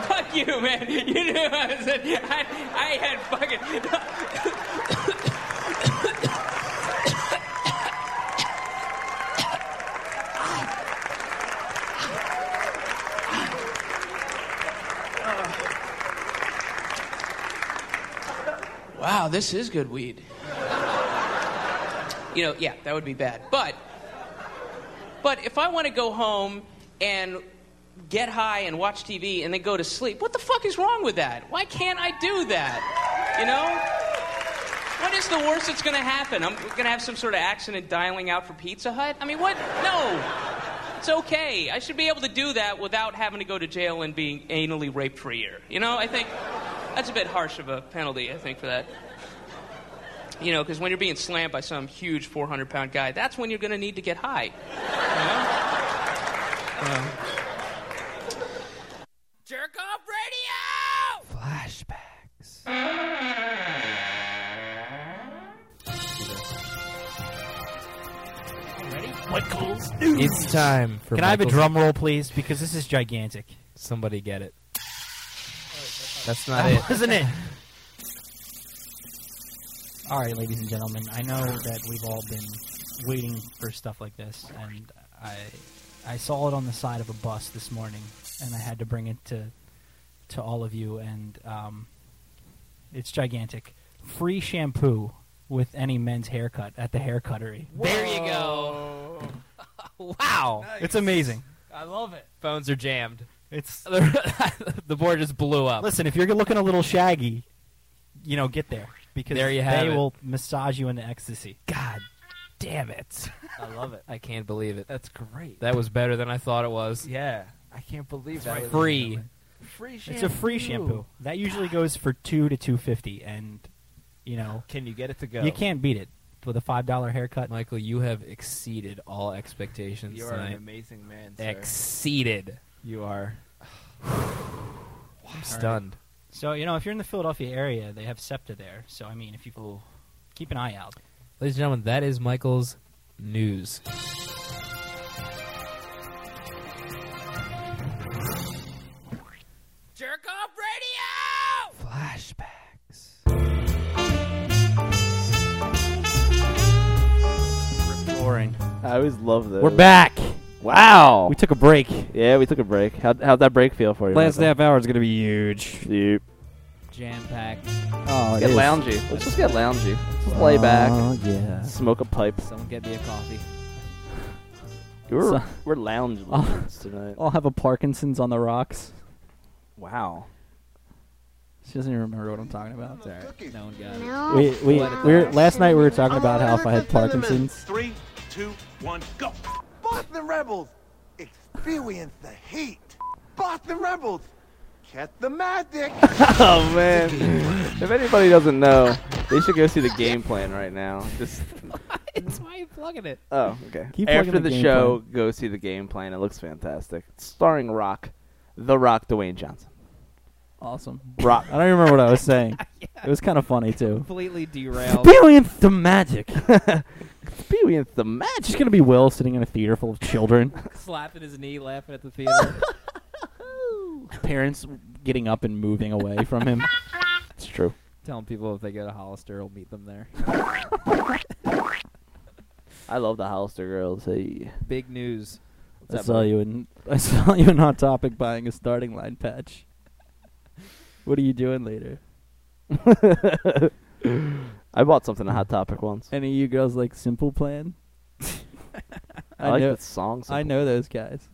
Fuck you, man. You knew I. I, I had fucking. Wow, this is good weed. You know, yeah, that would be bad. But but if I want to go home and get high and watch TV and then go to sleep, what the fuck is wrong with that? Why can't I do that? You know? What is the worst that's going to happen? I'm going to have some sort of accident dialing out for Pizza Hut? I mean, what? No. It's okay. I should be able to do that without having to go to jail and being anally raped for a year. You know, I think that's a bit harsh of a penalty, I think, for that. You know, because when you're being slammed by some huge 400 pound guy, that's when you're going to need to get high. Michael's It's time for Can I have a Michael's- drum roll, please? Because this is gigantic. Somebody get it. That's not That it. wasn't it. All right, ladies and gentlemen, I know that we've all been waiting for stuff like this, and I I saw it on the side of a bus this morning, and I had to bring it to to all of you, and um, it's gigantic. Free shampoo with any men's haircut at the hair cuttery. There you go. Wow. It's amazing. I love it. Phones are jammed. It's the board just blew up. Listen, if you're looking a little shaggy, you know, get there because There you have they it. will massage you into ecstasy. God damn it. I love it. I can't believe it. That's great. That was better than I thought it was. Yeah, I can't believe that was Free. Free It's a free shampoo. That usually goes for two to two fifty, and you know, Can you get it to go? you can't beat it with a five dollar haircut. Michael, you have exceeded all expectations You are an amazing man, sir. Exceeded. You are. I'm stunned. So you know, if you're in the Philadelphia area, they have SEPTA there. So I mean, if you keep an eye out. Ladies and gentlemen, that is Michael's news. Jerk off radio! Flashbacks. Boring. I always love those. We're back. Wow. We took a break. yeah, we took a break. How'd, how'd that break feel for you? Last Michael? half hour is going to be huge. Yep. Jam packed. Oh, it Get is. loungy. Let's just get loungy. Just lay oh, back. Oh, yeah. Smoke a pipe. Someone get me a coffee. We're, So- we're lounge Oh. lizards tonight. I'll have a Parkinson's on the rocks. Wow. She doesn't even remember what I'm talking about. It's all right. No one got it. No. We we, flower we were, last night we were talking about how if I had Parkinson's. Three, two, one, go. Boston Rebels, experience the heat. Boston Rebels, catch the magic. oh man! if anybody doesn't know, they should go see the game plan right now. Just It's why you plugging it. oh, okay. Keep plugging After the the, game show, go see the game plan. It looks fantastic. It's starring Rock, the Rock, Dwayne Johnson. Awesome. Rock. I don't even remember what I was saying. It was kind of funny too. Completely derailed. Experience the magic. Experience the magic. Just gonna be Will sitting in a theater full of children. Slapping his knee, laughing at the theater. Parents getting up and moving away from him. It's true. Telling people if they go to Hollister, he'll meet them there. I love the Hollister girls. Hey. Big news. I saw buddy? you in I saw you in Hot Topic buying a starting line patch. What are you doing later? I bought something at Hot Topic once. Any of you girls like Simple Plan? I, like know, the song. I know those guys.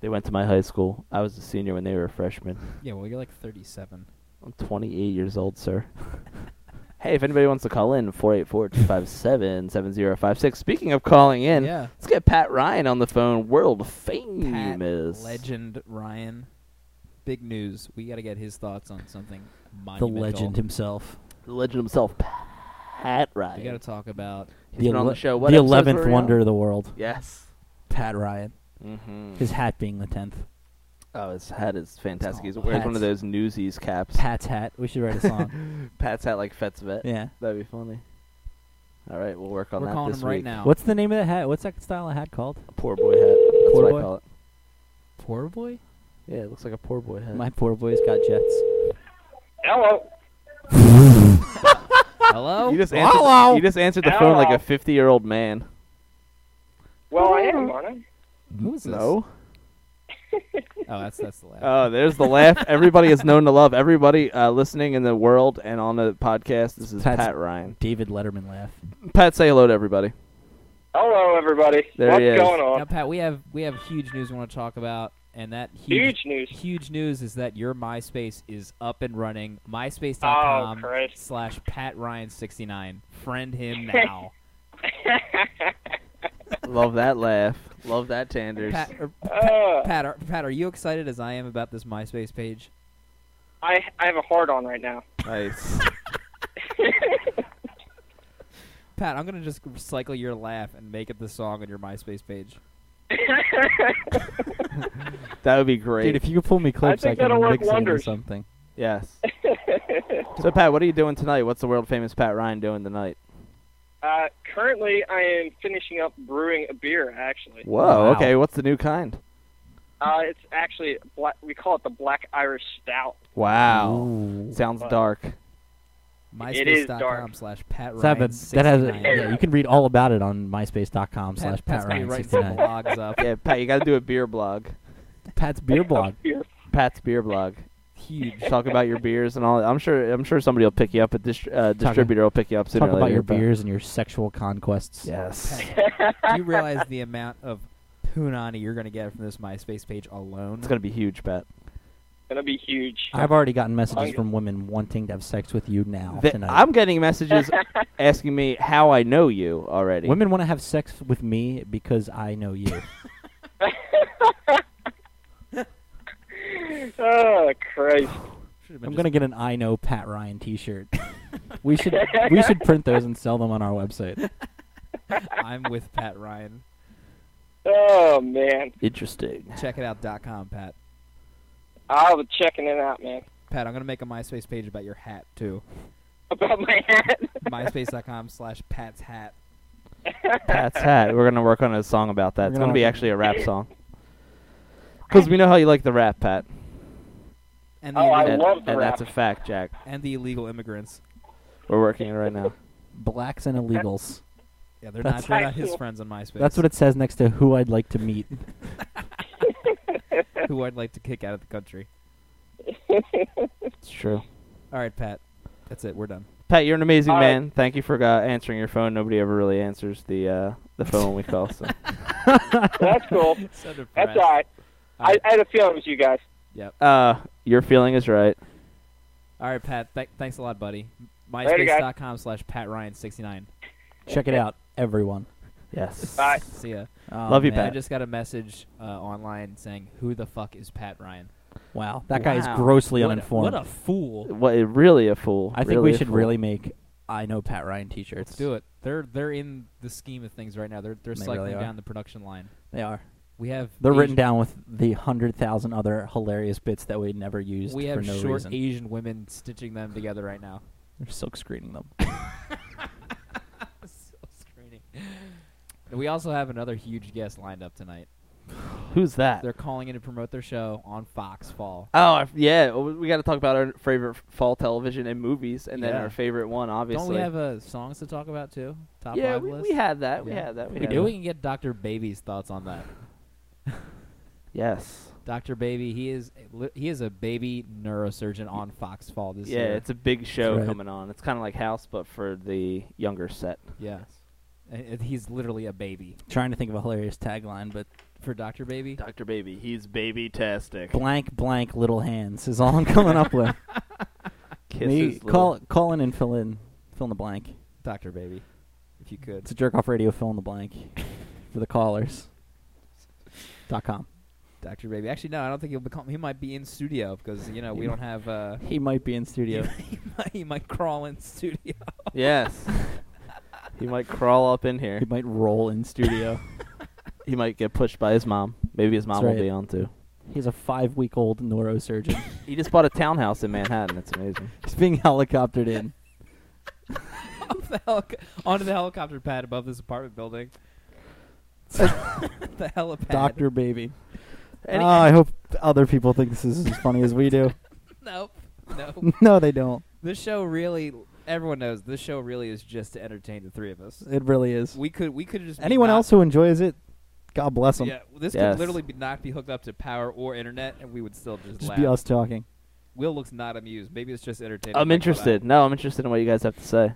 They went to my high school. I was a senior when they were a freshman. Yeah, well, you're like 37. I'm 28 years old, sir. Hey, if anybody wants to call in, 484-257-7056. Speaking of calling in, Yeah. let's get Pat Ryan on the phone, world Pat famous. legend Ryan. Big news. We got to get his thoughts on something The legend himself. The legend himself, Pat Ryan. We got to talk about He's been on the ele- show. What the episodes eleventh were we wonder of the world. Yes. Pat Ryan. Mm-hmm. His hat being the tenth. Oh, his hat is fantastic. He's called wears one of Pat's- those Newsies caps. Pat's hat. We should write a song. Pat's hat like Fet's vet. yeah. That'd be funny. All right, we'll work on We're that calling this him right week. now. What's the name of that hat? What's that style of hat called? A poor boy hat. That's Poor what boy? I call it. Poor boy? Yeah, it looks like a poor boy hat. My poor boy's got jets. Hello. Hello? you just answered. Hello? You just answered the phone like Hello. a fifty-year-old man. Well, I am, aren't I? Who is this? No. Oh, that's that's the laugh. Oh, there's the laugh. Everybody is known to love. Everybody uh, listening in the world and on the podcast. This is Pat's- Pat Ryan. David Letterman laugh. Pat, say hello to everybody. Hello, everybody. There What's he is. going now, on? Pat, we have we have huge news we want to talk about, and that huge Huge news. huge news is that your MySpace is up and running. Oh, MySpace.com Christ. slash Pat Ryan sixty nine. Friend him now. Love that laugh. Love that Tanders. Pat, or, Uh, Pat, are, Pat, are you excited as I am about this MySpace page? I I have a hard on right now. Nice. Pat, I'm gonna just recycle your laugh and make it the song on your MySpace page. that would be great. Dude, if you could pull me clips, I, think can that'll mix it into something. yes. So Pat, what are you doing tonight? What's the world famous Pat Ryan doing tonight? uh, currently, I am finishing up brewing a beer. Actually, Whoa. Wow. Okay. What's the new kind? uh, it's actually black, we call it the Black Irish Stout. Wow. Ooh. Sounds But- dark. It is MySpace.com dark. slash Pat So that, Ryan that has a, yeah, you can read all about it on myspace.com slash Pat, Pat's Pat gonna Ryan writing some 69. blogs up. Yeah, Pat, you got to do a beer blog. Pat's beer blog. Pat's beer blog. Huge. Talk about your beers and all. I'm sure. I'm sure somebody will pick you up. A dist- uh, distributor will pick you up sooner Talk or about later, your but- beers and your sexual conquests. Yes. Do you realize the amount of punani you're gonna get from this MySpace page alone? It's gonna be huge, Pat. Gonna be huge. I've already gotten messages from women wanting to have sex with you now Th- tonight. I'm getting messages asking me how I know you already. Women want to have sex with me because I know you. Oh Christ! I'm gonna get an I know Pat Ryan T-shirt. we should we should print those and sell them on our website. I'm with Pat Ryan. Oh man, Interesting. Check it out. dot com, Pat. I'll be checking it out, man. Pat, I'm gonna make a MySpace page about your hat too. About my hat. MySpace.com slash Pat's hat. Pat's hat. We're gonna work on a song about that. It's gonna gonna be actually a rap song. Because we know how you like the rap, Pat. And oh, the Oh, I illegal, and, love the and rap. that's a fact, Jack. and the illegal immigrants. We're working it right now. Blacks and illegals. Yeah, they're That's- not they're not his friends on MySpace. That's what it says next to who I'd like to meet. who I'd like to kick out of the country. It's true. All right, Pat. That's it. We're done. Pat, you're an amazing All right. man. Thank you for uh, answering your phone. Nobody ever really answers the uh, the phone when we call. So That's cool. So. That's all right. I, I had a feeling it was you guys. Yep. uh, your feeling is right. All right, Pat. Th- thanks a lot, buddy. Later, guys. MySpace.com slash Pat Ryan 69. Check it out, everyone. Yes. Bye. See ya. Oh, Love you, man. I just got a message uh, online saying, "Who the fuck is Pat Ryan?" Wow, that guy is Wow. grossly What a, uninformed. what a fool! What? Really a fool. I think Really we a should fool. really make I know Pat Ryan T-shirts. Let's do it. They're they're in the scheme of things right now. They're they're They cycling really are. down the production line. They are. We have They're written Asian- down with the hundred thousand other hilarious bits that we never used We for have no short reason. Asian women stitching them together right now. They're silk screening them. Silk screening. We also have another huge guest lined up tonight. Who's that? They're calling in to promote their show on Fox Fall. Oh I yeah, well, we got to talk about our favorite fall television and movies, and then Yeah. our favorite one, obviously. Don't we have uh, songs to talk about too? Top yeah, five we, list. we had that. We Yeah. had that. We had we that. can get Dr. Baby's thoughts on that. Yes. Dr. Baby, he is li- he is a baby neurosurgeon on Fox Fall this Yeah, year. it's a big show right. coming on. It's kind of like House, but for the younger set. yes. And he's literally a baby Trying to think of a hilarious tagline, but for Dr. Baby. Dr. Baby, he's baby tastic. blank blank little hands is all I'm coming up with. Kisses Me, little- call call in and fill in Fill in the blank. Doctor Baby, if you could. It's a jerk off radio. Fill in the blank for the callers. Dot com. Doctor Baby. Actually, no, I don't think he'll become. He might be in studio because you know we He don't have. Uh, He might be in studio. he, might, he might crawl in studio. Yes. He might crawl up in here. he might roll in studio. He might get pushed by his mom. Maybe his mom That's will right. be on too. He's a five-week-old neurosurgeon. He just bought a townhouse in Manhattan. It's amazing. He's being helicoptered in. the helic- onto the helicopter pad above this apartment building. the helipad. Doctor Baby. Any- oh, I hope other people think this is as funny as we do. Nope. Nope. no, they don't. this show really. Everyone knows this show really is just to entertain the three of us. It really is. We could we could just Anyone else who enjoys it, God bless them. Yeah, this Yes. could literally be not be hooked up to power or internet, and we would still just, Just laugh. be us talking. Will looks not amused. Maybe it's just entertaining. I'm interested. No, I'm interested in what you guys have to say.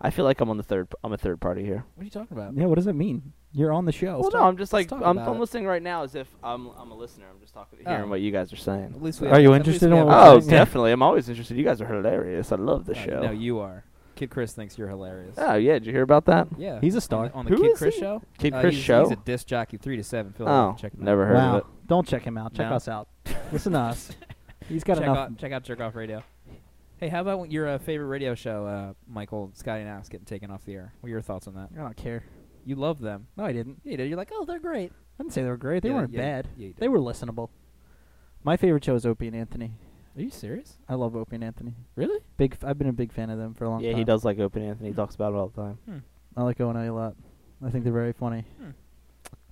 I feel like I'm on the third. I'm a third party here. What are you talking about? Yeah, what does that mean? You're on the show. Well, no, I'm just like I'm, I'm listening right now as if I'm I'm a listener. I'm just talking, hearing Oh. what you guys are saying. At least we Are have- you interested in what we're Oh, saying? definitely. I'm always interested. You guys are hilarious. I love the Uh, show. No, you are. Kid Chris thinks you're hilarious. Oh yeah, did you hear about that? Yeah, He's a On star. the, on the Who Kid is Chris he? show. Kid Uh, Chris he's, show? He's a disc jockey, three to seven. Phil, Oh, check him out. never heard wow. of it. Don't check him out. Check No. us out. Listen to us. He's got check enough. Out, check out Jerk Off Radio. Hey, how about your uh, favorite radio show, uh, Michael, Scotty and Alex, getting taken off the air? What are your thoughts on that? I don't care. You love them. No, I didn't. Yeah, you did. You're like, oh, they're great. I didn't say they were great. They Yeah, weren't yeah, bad. yeah, you did. they were listenable. My favorite show is Opie and Anthony. Are you serious? I love Opie and Anthony. Really? Big. F- I've been a big fan of them for a long time. Yeah, he does like Opie and Anthony. He talks about it all the time. Hmm. I like O and A a lot. I think they're very funny. Hmm.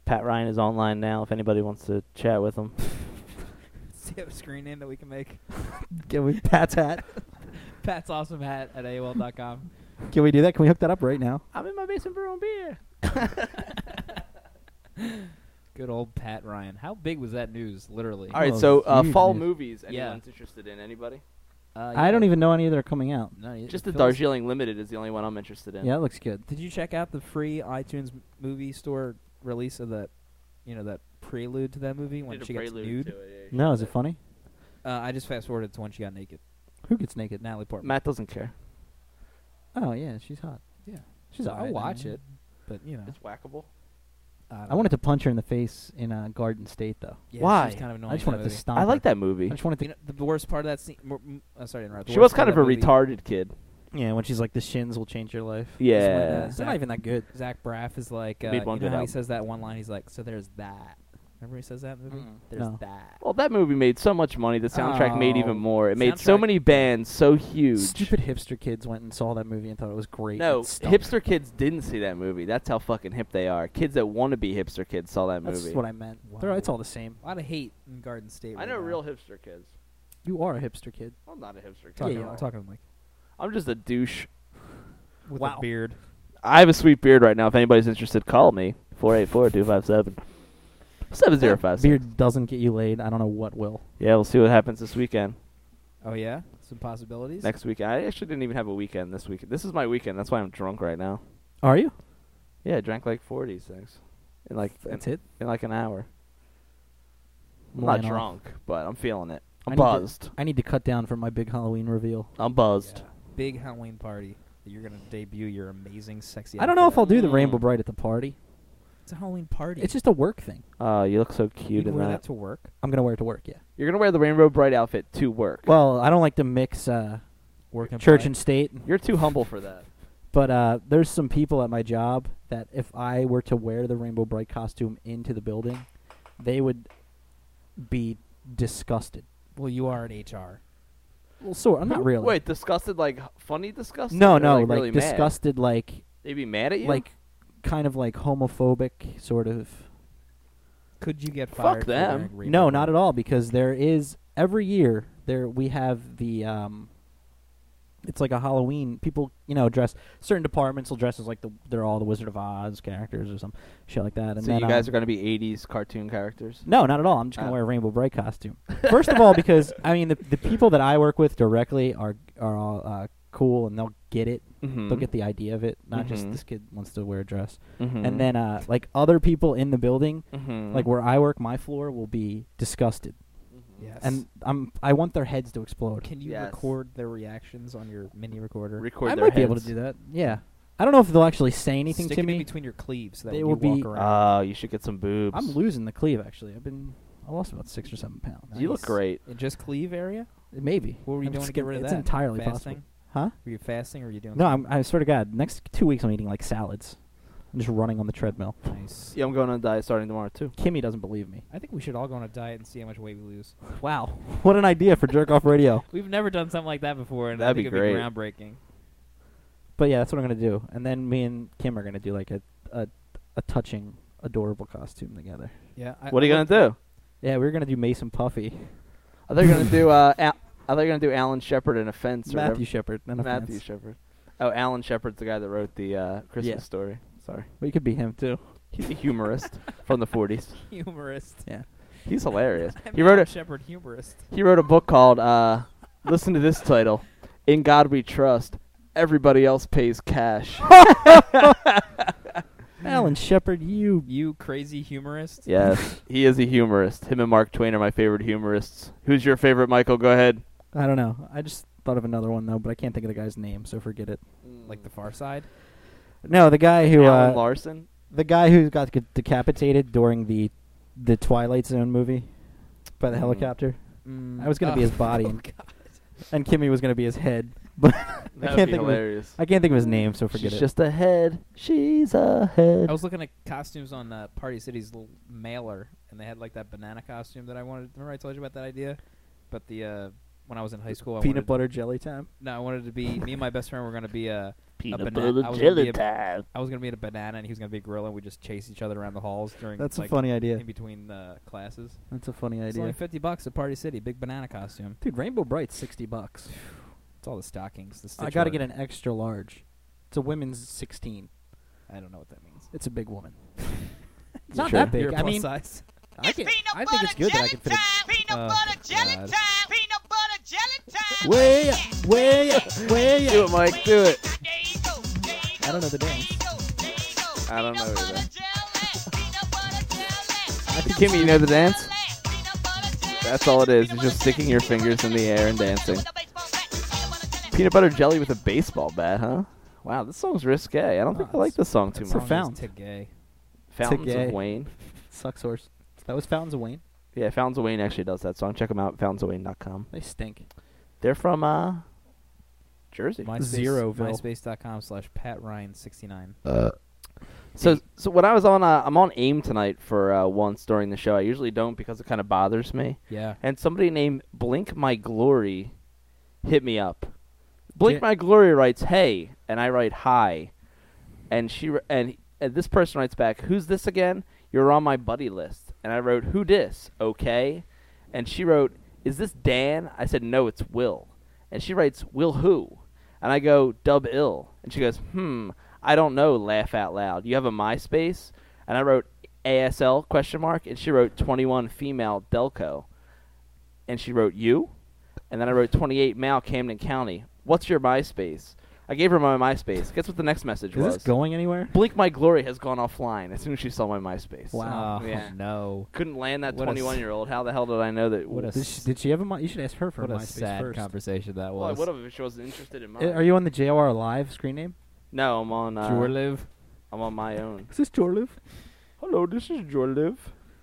Pat Ryan is online now. If anybody wants to chat with him, Does he have a screen name that we can make? Can we Pat's hat? Pat's awesome hat at AOL.com. Can we do that? Can we hook that up right now? I'm in my basement brewing beer. Good old Pat Ryan. How big was that news? Literally. All right, Oh, so uh, huge fall news. movies. Yeah. Anyone's interested in anybody? Uh, I don't even know any of that are coming out. No, you- Just the Phil's- Darjeeling Limited is the only one I'm interested in. Yeah, it looks good. Did you check out the free iTunes m- movie store release of that? You know that prelude to that movie when Did a she gets prelude nude. to it, yeah, No, is it funny? Uh, I just fast forwarded to when she got naked. Who gets naked? Natalie Portman. Matt doesn't care. Oh yeah, she's hot. Yeah. She's I'll alright. watch it, but you know. It's whackable. I, I wanted to punch her in the face in uh, Garden State though. Yeah, Why? She's kind of annoying. I just in wanted that to movie. stomp. I like her. that movie. I just wanted to. You know, the worst part of that scene. More, m- uh, sorry to interrupt. the She was part kind of a that movie retarded kid. Yeah, when she's like, "The shins will change your life." Yeah. uh, It's Zach, not even that good. Zach Braff is like, uh, Made you know good how he album. says that one line? He's like, "So there's that." Remember he says that movie? Mm-mm. There's No. that. Well, that movie made so much money. The soundtrack made Oh. even more. It made so many bands so huge. Stupid hipster kids went and saw that movie and thought it was great. No, hipster kids didn't see that movie. That's how fucking hip they are. Kids that want to be hipster kids saw that movie. That's what I meant. They're, it's all the same. A lot of hate in Garden State. I know now. real hipster kids. You are a hipster kid. I'm not a hipster kid. Talking, Yeah, you I'm talking like I'm just a douche. with Wow. a beard. I have a sweet beard right now. If anybody's interested, call me. 484-257. 7057. Beard doesn't get you laid. I don't know what will. Yeah, we'll see what happens this weekend. Oh yeah, some possibilities. Next weekend. I actually didn't even have a weekend this weekend. This is my weekend. That's why I'm drunk right now. Are you? Yeah, I drank like four of these things. In like That's in, it. in like an hour. I'm Laying not off. drunk, but I'm feeling it. I'm I need to- buzzed. I need to cut down for my big Halloween reveal. I'm buzzed. Yeah. Big Halloween party. You're gonna debut your amazing, sexy. I don't know if I'll do the Mm. Rainbow Brite at the party. At. It's a Halloween party. It's just a work thing. Oh, you look so cute can in wear that. that to work. I'm gonna wear it to work. Yeah. You're gonna wear the Rainbow Brite outfit to work. Well, I don't like to mix uh, Work and church play. and state, You're too humble for that. but uh, there's some people at my job that if I were to wear the Rainbow Brite costume into the building, they would be disgusted. Well, you are an HR. Well, sort. I'm not really. Wait, disgusted like funny disgusted? no, or, no, like, like, really mad? disgusted, like They'd be mad at you. like kind of like homophobic, sort of. Could you get Fuck fired? for them. wearing No, bright? not at all. Because there is every year there we have the um. It's like a Halloween. People, you know, dress. Certain departments will dress as like the they're all the Wizard of Oz characters or some shit like that. And so then, you guys um, are gonna be '80s cartoon characters. No, not at all. I'm just gonna Oh. wear a Rainbow Brite costume. First of all, because I mean the the people that I work with directly are are all uh, cool and they'll get it. Mhm. They'll get the idea of it. Not just Mhm. this kid wants to wear a dress. Mhm. And then uh, like other people in the building, Mhm. like where I work, my floor will be disgusted. Yes. And I'm I want their heads to explode. Can you Yes. record their reactions on your mini recorder? Record I their might be able to do that. Yeah. I don't know if they'll actually say anything Stick to it me. in between your cleaves so that They will you be- walk around. Oh, you should get some boobs. I'm losing the cleave actually. I've been I lost about six or seven pounds. You look great. In just cleave area? Maybe. What were you I'm doing just to get rid of it's that? entirely fasting? possible. Huh? Were you fasting or were you doing No, I'm, I swear to God, next two weeks I'm eating like salads. I'm just running on the treadmill. Nice. Yeah, I'm going on a diet starting tomorrow too. Kimmy doesn't believe me. I think we should all go on a diet and see how much weight we lose. Wow, what an idea for Jerk Off Radio. We've never done something like that before, and That'd think be it'd great. be groundbreaking. But yeah, that's what I'm gonna do. And then me and Kim are gonna do like a a, a touching, adorable costume together. Yeah. I, What are you I gonna do? Yeah, we are gonna do Mason Puffy, I thought you gonna do. Uh, Al- I thought you were gonna do Alan Shepard in a fence. or Matthew. Shepard, and Matthew. Shepard. Oh, Alan Shepard's the guy that wrote the uh, Christmas Yeah. story. Sorry, Well, you could be him too. he's a humorist from the 40s. humorist. Yeah. He's hilarious. I'm He wrote Alan a Shepard humorist. he wrote a book called. Uh, listen to this title: "In God We Trust." Everybody else pays cash. Alan Shepard, you You crazy humorist. yes, he is a humorist. Him and Mark Twain are my favorite humorists. Who's your favorite, Michael? Go ahead. I don't know. I just thought of another one though, but I can't think of the guy's name, so forget it. Like the Far Side. No, the guy who Alan uh, Larson. the guy who got de- decapitated during the the Twilight Zone movie by the Mm. helicopter. Mm. I was gonna be his body, oh, and, God. and Kimmy was gonna be his head, but I That can't would be think of his, hilarious. I can't think of his name, so forget She's it. just a head. She's a head. I was looking at costumes on uh, Party City's little mailer, and they had like that banana costume that I wanted. Remember I told you about that idea? But the uh, when I was in high school, I Peanut wanted, butter jelly time. No, I wanted to be. me and my best friend were gonna be a Peanut a butter banana. I was jelly a- time. I was gonna be in a banana, and he was gonna be a gorilla. and We just chase each other around the halls during. That's a funny idea. In between uh, classes, That's a funny it's idea. only fifty bucks at Party City. Big banana costume. Dude, Rainbow Brite's sixty bucks. It's all the stockings. The I got to work. get an extra large. It's a women's sixteen. I don't know what that means. It's a big woman. It's not sure? that big. You're I plus mean, size. I, can, I think it's good that I can fit. A, Oh, God. Way up, way up, way up. Do it, Mike. Do it. I don't know the dance. I don't know either. Kimmy, you know the dance? That's all it is. It's just sticking your fingers in the air and dancing. Peanut butter jelly with a baseball bat, huh? Wow, this song's risque. I don't think I like this song too much. song profound. is gay. Fountains gay. of Wayne. Sucks horse. That was Fountains of Wayne. Yeah, Fountains of Wayne actually does that song. Check them out, fountainsofwayne.com. They stink. They're from uh, Jersey. MySpace, Zeroville. MySpace.com slash Pat Ryan sixty nine. So, so when I was on, uh, I'm on AIM tonight for uh, once during the show. I usually don't because it kind of bothers me. Yeah. And somebody named Blink My Glory hit me up. Blink Ja- My Glory writes, "Hey," and I write, "Hi," and she r- and, and this person writes back, "Who's this again? You're on my buddy list." And I wrote, "Who dis? Okay," and she wrote, "Is this Dan?" I said, "No, it's Will," and she writes, "Will who?" And I go, "Dub ill," and she goes, "Hmm, I don't know." Laugh out loud. You have a MySpace? And I wrote ASL question mark, and she wrote 21 female Delco, and she wrote you, and then I wrote 28 male Camden County. What's your MySpace? I gave her my MySpace. Guess what the next message Is was? this going anywhere? Blink My Glory has gone offline as soon as she saw my MySpace. Wow. Oh, Yeah. no. Couldn't land that What a s- 21 year old. How the hell did I know that? What a Did she, did she have a? My, you should ask her for What a MySpace sad first. conversation that well, I was. would have if she wasn't interested in Uh, mine. Are you on the JOR Live screen name? No, I'm on. Uh, Jorliv. I'm on my own. Is this Jorliv? Hello, this is Jorliv.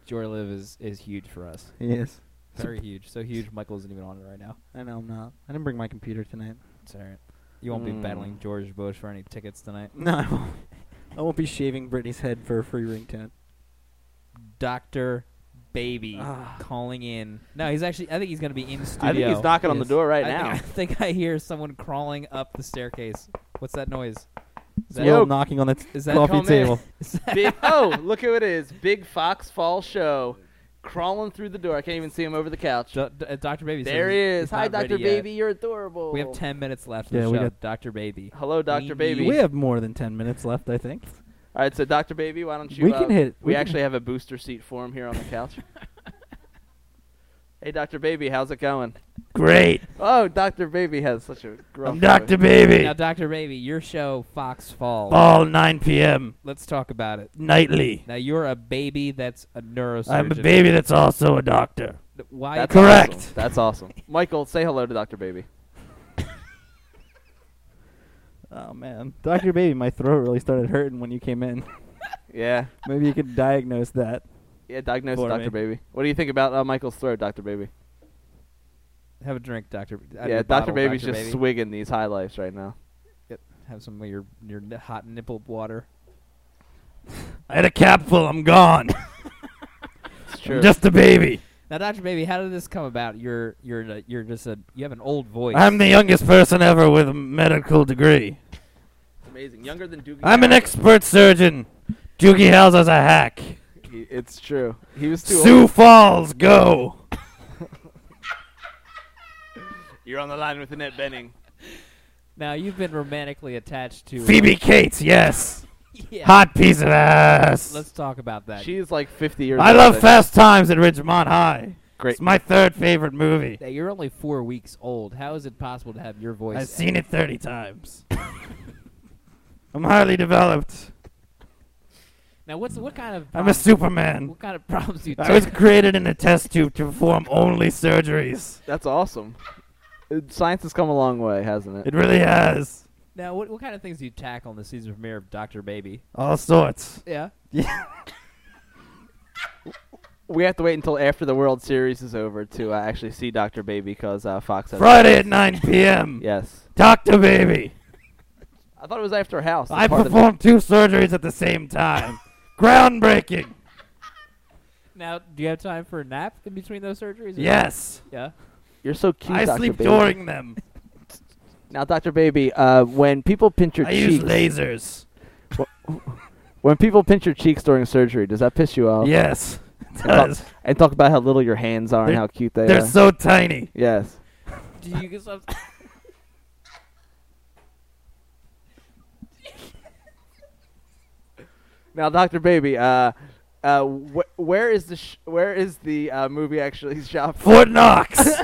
Jorliv is is huge for us. Yes. Very huge. So huge. Michael isn't even on it right now. I know I'm not. I didn't bring my computer tonight. It's all right. You won't be Mm. battling George Bush for any tickets tonight. No, I won't. I won't be shaving Britney's head for a free ringtone. Doctor Baby Ah. calling in. No, he's actually. I think he's gonna be in studio. I think he's knocking on the Yes. door right I now. Think, I think I hear someone crawling up the staircase. What's that noise? Is that, Will Yo, knocking on the t- is that coffee come in. table. is that- Big, oh, look who it is. Big Fox Fall Show. Crawling through the door. I can't even see him over the couch. Do- D- uh, Dr. Baby. says There he is. Hi, not ready Dr. yet. Baby. You're adorable. We have 10 minutes left Yeah, the we show. got- Dr. Baby. Hello, Dr. We Baby. We have more than ten minutes left, I think. All right, so Dr. Baby, why don't you? We uh, can hit- We, we can- actually have a booster seat for him here on the couch. hey, Dr. Baby, how's it going? Great. Oh, Dr. Baby has such a gruff I'm Dr. voice. Baby. Now, Dr. Baby, your show, Fox Falls. All 9 p.m. Let's talk about it. nightly. Now, you're a baby that's a neurosurgeon. I'm a baby that's also a doctor. Why? That's Correct. awesome. That's awesome. Michael, say hello to Dr. Baby. Oh man, Doctor Baby, my throat really started hurting when you came in. Yeah. Maybe you could diagnose that. Yeah, diagnose For Dr. me. Baby. What do you think about uh, Michael's throat, Dr. Baby? Have a drink, Doctor. out yeah, Dr. Baby's Dr. just Baby. swigging these high lifes right now. Yep. Have some of your your n- hot nipple water. I had a cap full. I'm gone. It's I'm just a baby. Now, Doctor Baby, how did this come about? You're you're uh, you're just a you have an old voice. I'm the youngest person ever with a medical degree. It's amazing. Younger than Doogie. I'm an Howser. expert surgeon. Doogie Howser's a hack. He, it's true. He was too Sioux old. Falls, go. You're on the line with Annette Bening. Now you've been romantically attached to Phoebe Cates, yes. Yeah. Hot piece of ass. Let's talk about that. She's like 50 years old. I old. love. Fast Times at Ridgemont High. Great. It's my third favorite movie. Now, you're only four weeks old. How is it possible to have your voice? I've seen it 30 times. I'm highly developed. Now, what's what kind of? I'm a Superman. What kind of problems do you? I was created in a test tube to perform only surgeries. That's awesome. Uh, Science has come a long way, hasn't it? It really has. Now, what what kind of things do you tackle in the season premiere of Doctor Baby? All sorts. Yeah. Yeah. We have to wait until after the World Series is over to uh, actually see Dr. Baby because uh, Fox has Friday at 9 p.m. Yes. Dr. Baby. I thought it was after House. I It's part of the- performed two surgeries at the same time. Groundbreaking. Now, do you have time for a nap in between those surgeries? or- Yes. Yeah. You're so cute, I Dr. sleep Baby. during them. Now, Dr. Baby, uh, when people pinch your I cheeks, use lasers. when people pinch your cheeks during surgery, does that piss you off? Yes, it And talk, does. and talk about how little your hands are and They're- how cute they are They're are. so tiny. yes. Do you get some? Now, Dr. Baby, uh, uh, wh- where is the sh- where is the uh, movie actually shot? Fort Knox.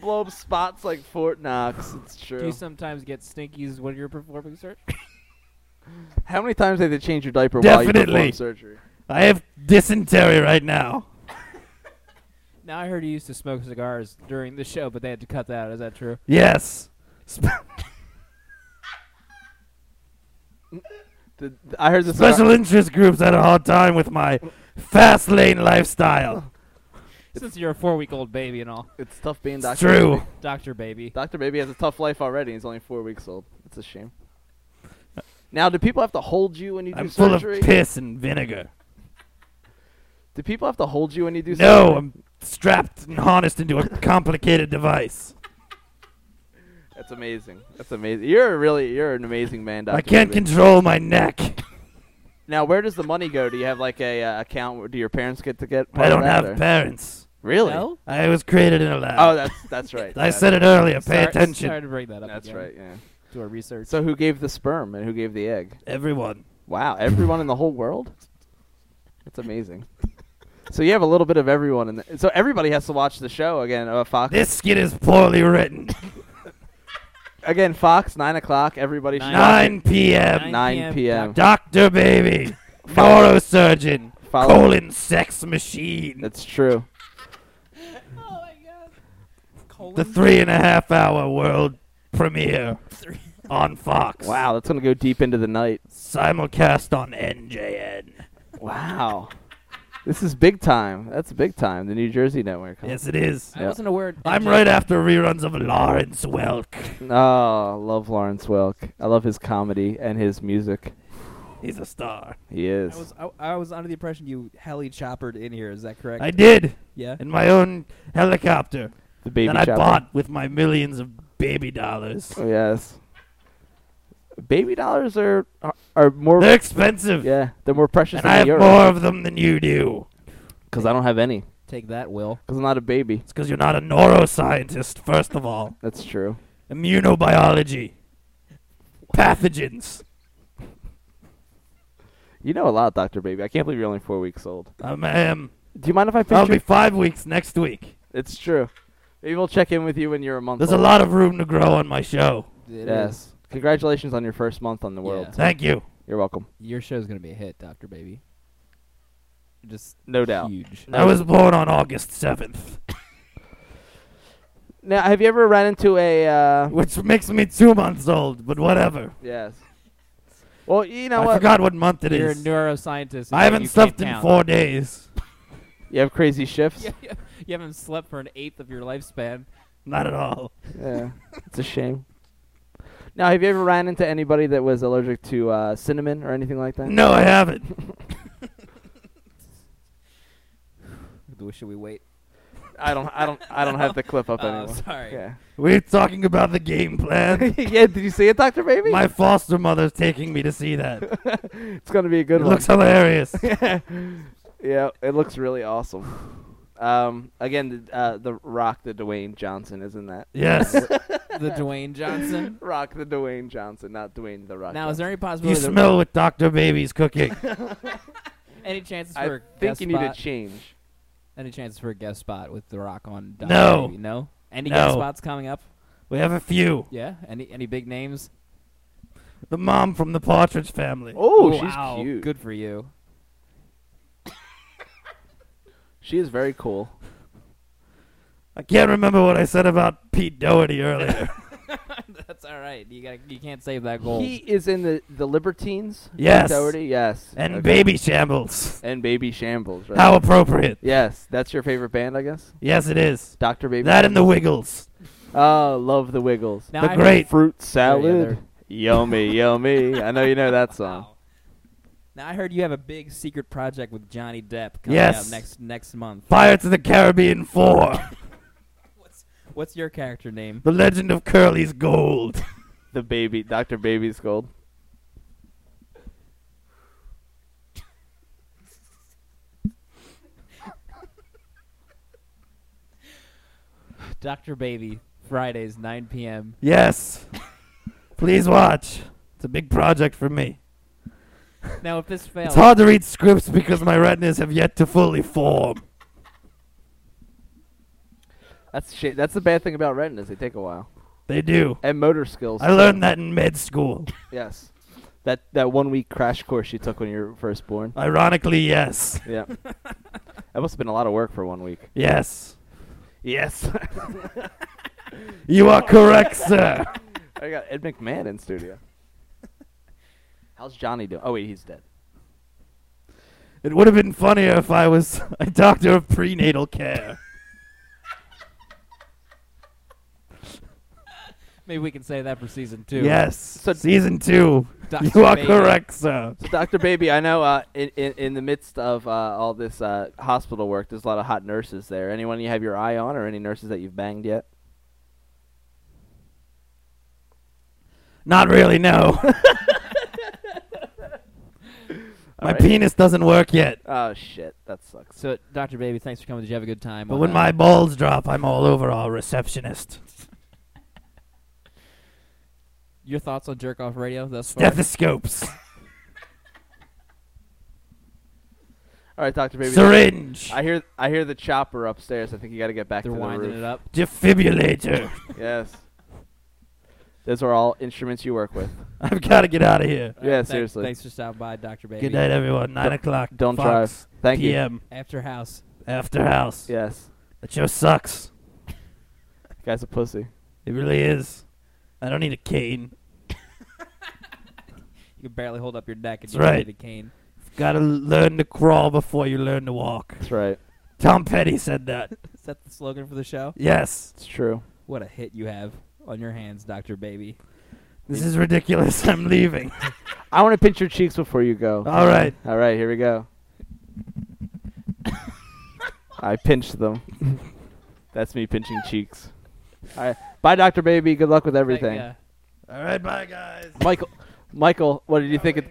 Blow up spots like Fort Knox. It's true. Do you sometimes get stinkies when you're performing surgery? How many times have they change your diaper while you Definitely. perform surgery? I have dysentery right now. now I heard you used to smoke cigars during the show, but they had to cut that out. Is that true? Yes. Sp- The- I heard the Special interest groups had a hard time with my fast lane lifestyle. Since you're a four-week-old baby and all. It's tough being Dr. true. Baby. Doctor Baby. Dr. Baby has a tough life already. He's only four weeks old. It's a shame. Now, do people have to hold you when you do surgery? I'm full of piss and vinegar. Do people have to hold you when you do No, surgery? I'm strapped and harnessed into a complicated device. That's amazing. That's amazing. You're a really, you're an amazing man, Dr. I can't Baby. control my neck. Now, where does the money go? Do you have like a uh, account? Do your parents get to get? Part I don't that, have or- parents. Really? No? I was created in a lab. Oh, that's that's right. I That's said it earlier. Pay Sorry- attention. Sorry to bring that up. That's again. right. Yeah. Do our research. So, who gave the sperm and who gave the egg? Everyone. Wow, everyone in the whole world. That's amazing. So you have a little bit of everyone in the. So everybody has to watch the show again. Uh, Fox. This skit is poorly written. Again, Fox, nine o'clock. Everybody should 9 p.m. 9 p.m. Doctor Baby. Neurosurgeon. Follow- Colon sex machine. That's true. Oh my god. Colon? The three and a half hour world premiere on Fox. Wow, that's gonna go deep into the night. Simulcast on NJN. Wow, this is big time. That's big time. The New Jersey network. huh? Yes, it is. I wasn't aware. I'm right after reruns of Lawrence Welk. Oh, love Lawrence Welk. I love his comedy and his music. He's a star. He is. I was I, I was under the impression you heli choppered in here. Is that correct? I did. Yeah. In my own helicopter. The baby that I chopper. bought with my millions of baby dollars. Oh, yes. Baby dollars are are, are more. They're expensive. Yeah, they're more precious And than I have the euro. more of them than you do. Because I don't have any. Take that, Will. Because I'm not a baby. It's because you're not a neuroscientist, first of all. That's true. Immunobiology. Pathogens. You know a lot, Doctor Baby. I can't believe you're only four weeks old. Um, I am. Do you mind if I I'll picture? be five weeks next week. It's true. Maybe we'll check in with you when you're a month. There's a old. lot of room to grow on my show. It yes. Is. Congratulations on your first month on the world. Yeah. Thank you. You're welcome. Your show's gonna be a hit, Doctor Baby. just No doubt. huge. I was born on August seventh, Now, have you ever ran into a? Uh, which makes me two months old. But whatever. yes. Well, you know what I what? forgot what month it You're is. a neuroscientist. I haven't slept in count. four days. You have crazy shifts. Yeah, yeah. You haven't slept for an eighth of your lifespan. Not at all. Yeah, it's a shame. Now, have you ever ran into anybody that was allergic to uh, cinnamon or anything like that? No, I haven't. Should we wait? I don't. I don't. I don't have the clip up Oh, anymore. sorry. Yeah. We're talking about the game plan. yeah. Did you see it, Doctor Baby? My foster mother's taking me to see that. it's gonna be a good It one. looks hilarious. yeah, it looks really awesome. Um, again, the, uh, the Rock, the Dwayne Johnson, isn't that? Yes. The Dwayne Johnson. Rock, the Dwayne Johnson, not Dwayne the Rock. Now, is there any you possibility? that- smell what Dr. Baby's cooking. any chances I for a think guest you need spot? to change. Any chances for a guest spot with The Rock on? Dr. No. Baby? no. Any No. guest spots coming up? we have a few. Yeah. Any any big names? The mom from the Partridge Family. Oh, she's wow. cute. Good for you. She is very cool. I can't remember what I said about Pete Doherty earlier. That's all right. You got you can't save that goal. He is in the the Libertines. Yes. Doherty, yes. and Okay. Babyshambles. and Babyshambles. Right? How appropriate. Yes, that's your favorite band, I guess. Yes, it is. Doctor Baby. That and the Wiggles. Oh, love the Wiggles. Now, the I great. Fruit oh, salad. they're- yummy, yummy. I know you know that song. Wow. Now I heard you have a big secret project with Johnny Depp coming Yes. out next next month. Pirates of the Caribbean 4. What's what's your character name? the Legend of Curly's Gold. The baby, Doctor Baby's Gold. Doctor Baby. Fridays 9 p.m. Yes. Please watch. It's a big project for me. Now if this fails, It's hard to read scripts because my retinas have yet to fully form. That's shit. That's the bad thing about retinas. They take a while. They do. And motor skills. I learned that in med school. Yes. That that one week crash course you took when you were first born. Ironically, yes. Yeah. that must have been a lot of work for one week. Yes. Yes. You are correct, sir. I got Ed McMahon in studio. How's Johnny doing? Oh wait, he's dead. It would have been funnier if I was a doctor of prenatal care. Maybe we can say that for season two. Yes. So- Season two. Dr. You are Baby. correct, sir. So Dr. Baby, I know uh, in, in in the midst of uh, all this uh, hospital work, there's a lot of hot nurses there. Anyone you have your eye on, or any nurses that you've banged yet? Not really, no. My Alright. penis doesn't work yet. Oh shit, that sucks. So Doctor Baby, thanks for coming. Did you have a good time? But when uh, my balls drop, I'm all over our receptionist. your thoughts on Jerk Off Radio thus far? Stethoscopes. All right, Dr. Baby. Syringe. I hear I hear the chopper upstairs. I think you got to get back They're to the winding roof. it up. Defibrillator. Yes. Those are all instruments you work with. I've got to get out of here. Yeah, Thank- seriously. Thanks for stopping by, Doctor Baby. Good night, everyone. Nine Don't- o'clock. don't Fox, drive. Thank you. PM. After House. After House. Yes. That show sucks. Guy's a pussy. It really is. I don't need a cane. You can barely hold up your neck and That's you don't right. need a cane. Got to learn to crawl before you learn to walk. That's right. Tom Petty said that. Is that the slogan for the show? Yes. It's true. What a hit you have on your hands, Doctor Baby. This is ridiculous. I'm leaving. I want to pinch your cheeks before you go. All right. All right, here we go. I pinched them. That's me pinching cheeks. All right. Bye, Dr. Baby. Good luck with everything. All right, bye, guys. Michael, Michael, what did you think? Of,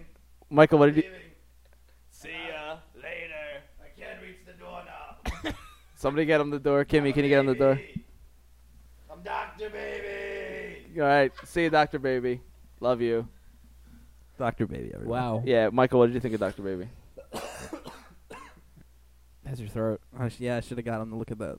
Michael, what did you? See ya later. I can't reach the door now. Somebody get him the door. Kimmy, can you get him the door? I'm Dr. Baby. All right. See you, Dr. Baby. Love you. Dr. Baby, everyone. Wow. Yeah, Michael, what did you think of Dr. Baby? How's your throat? I sh- yeah, I should have got him to look at that.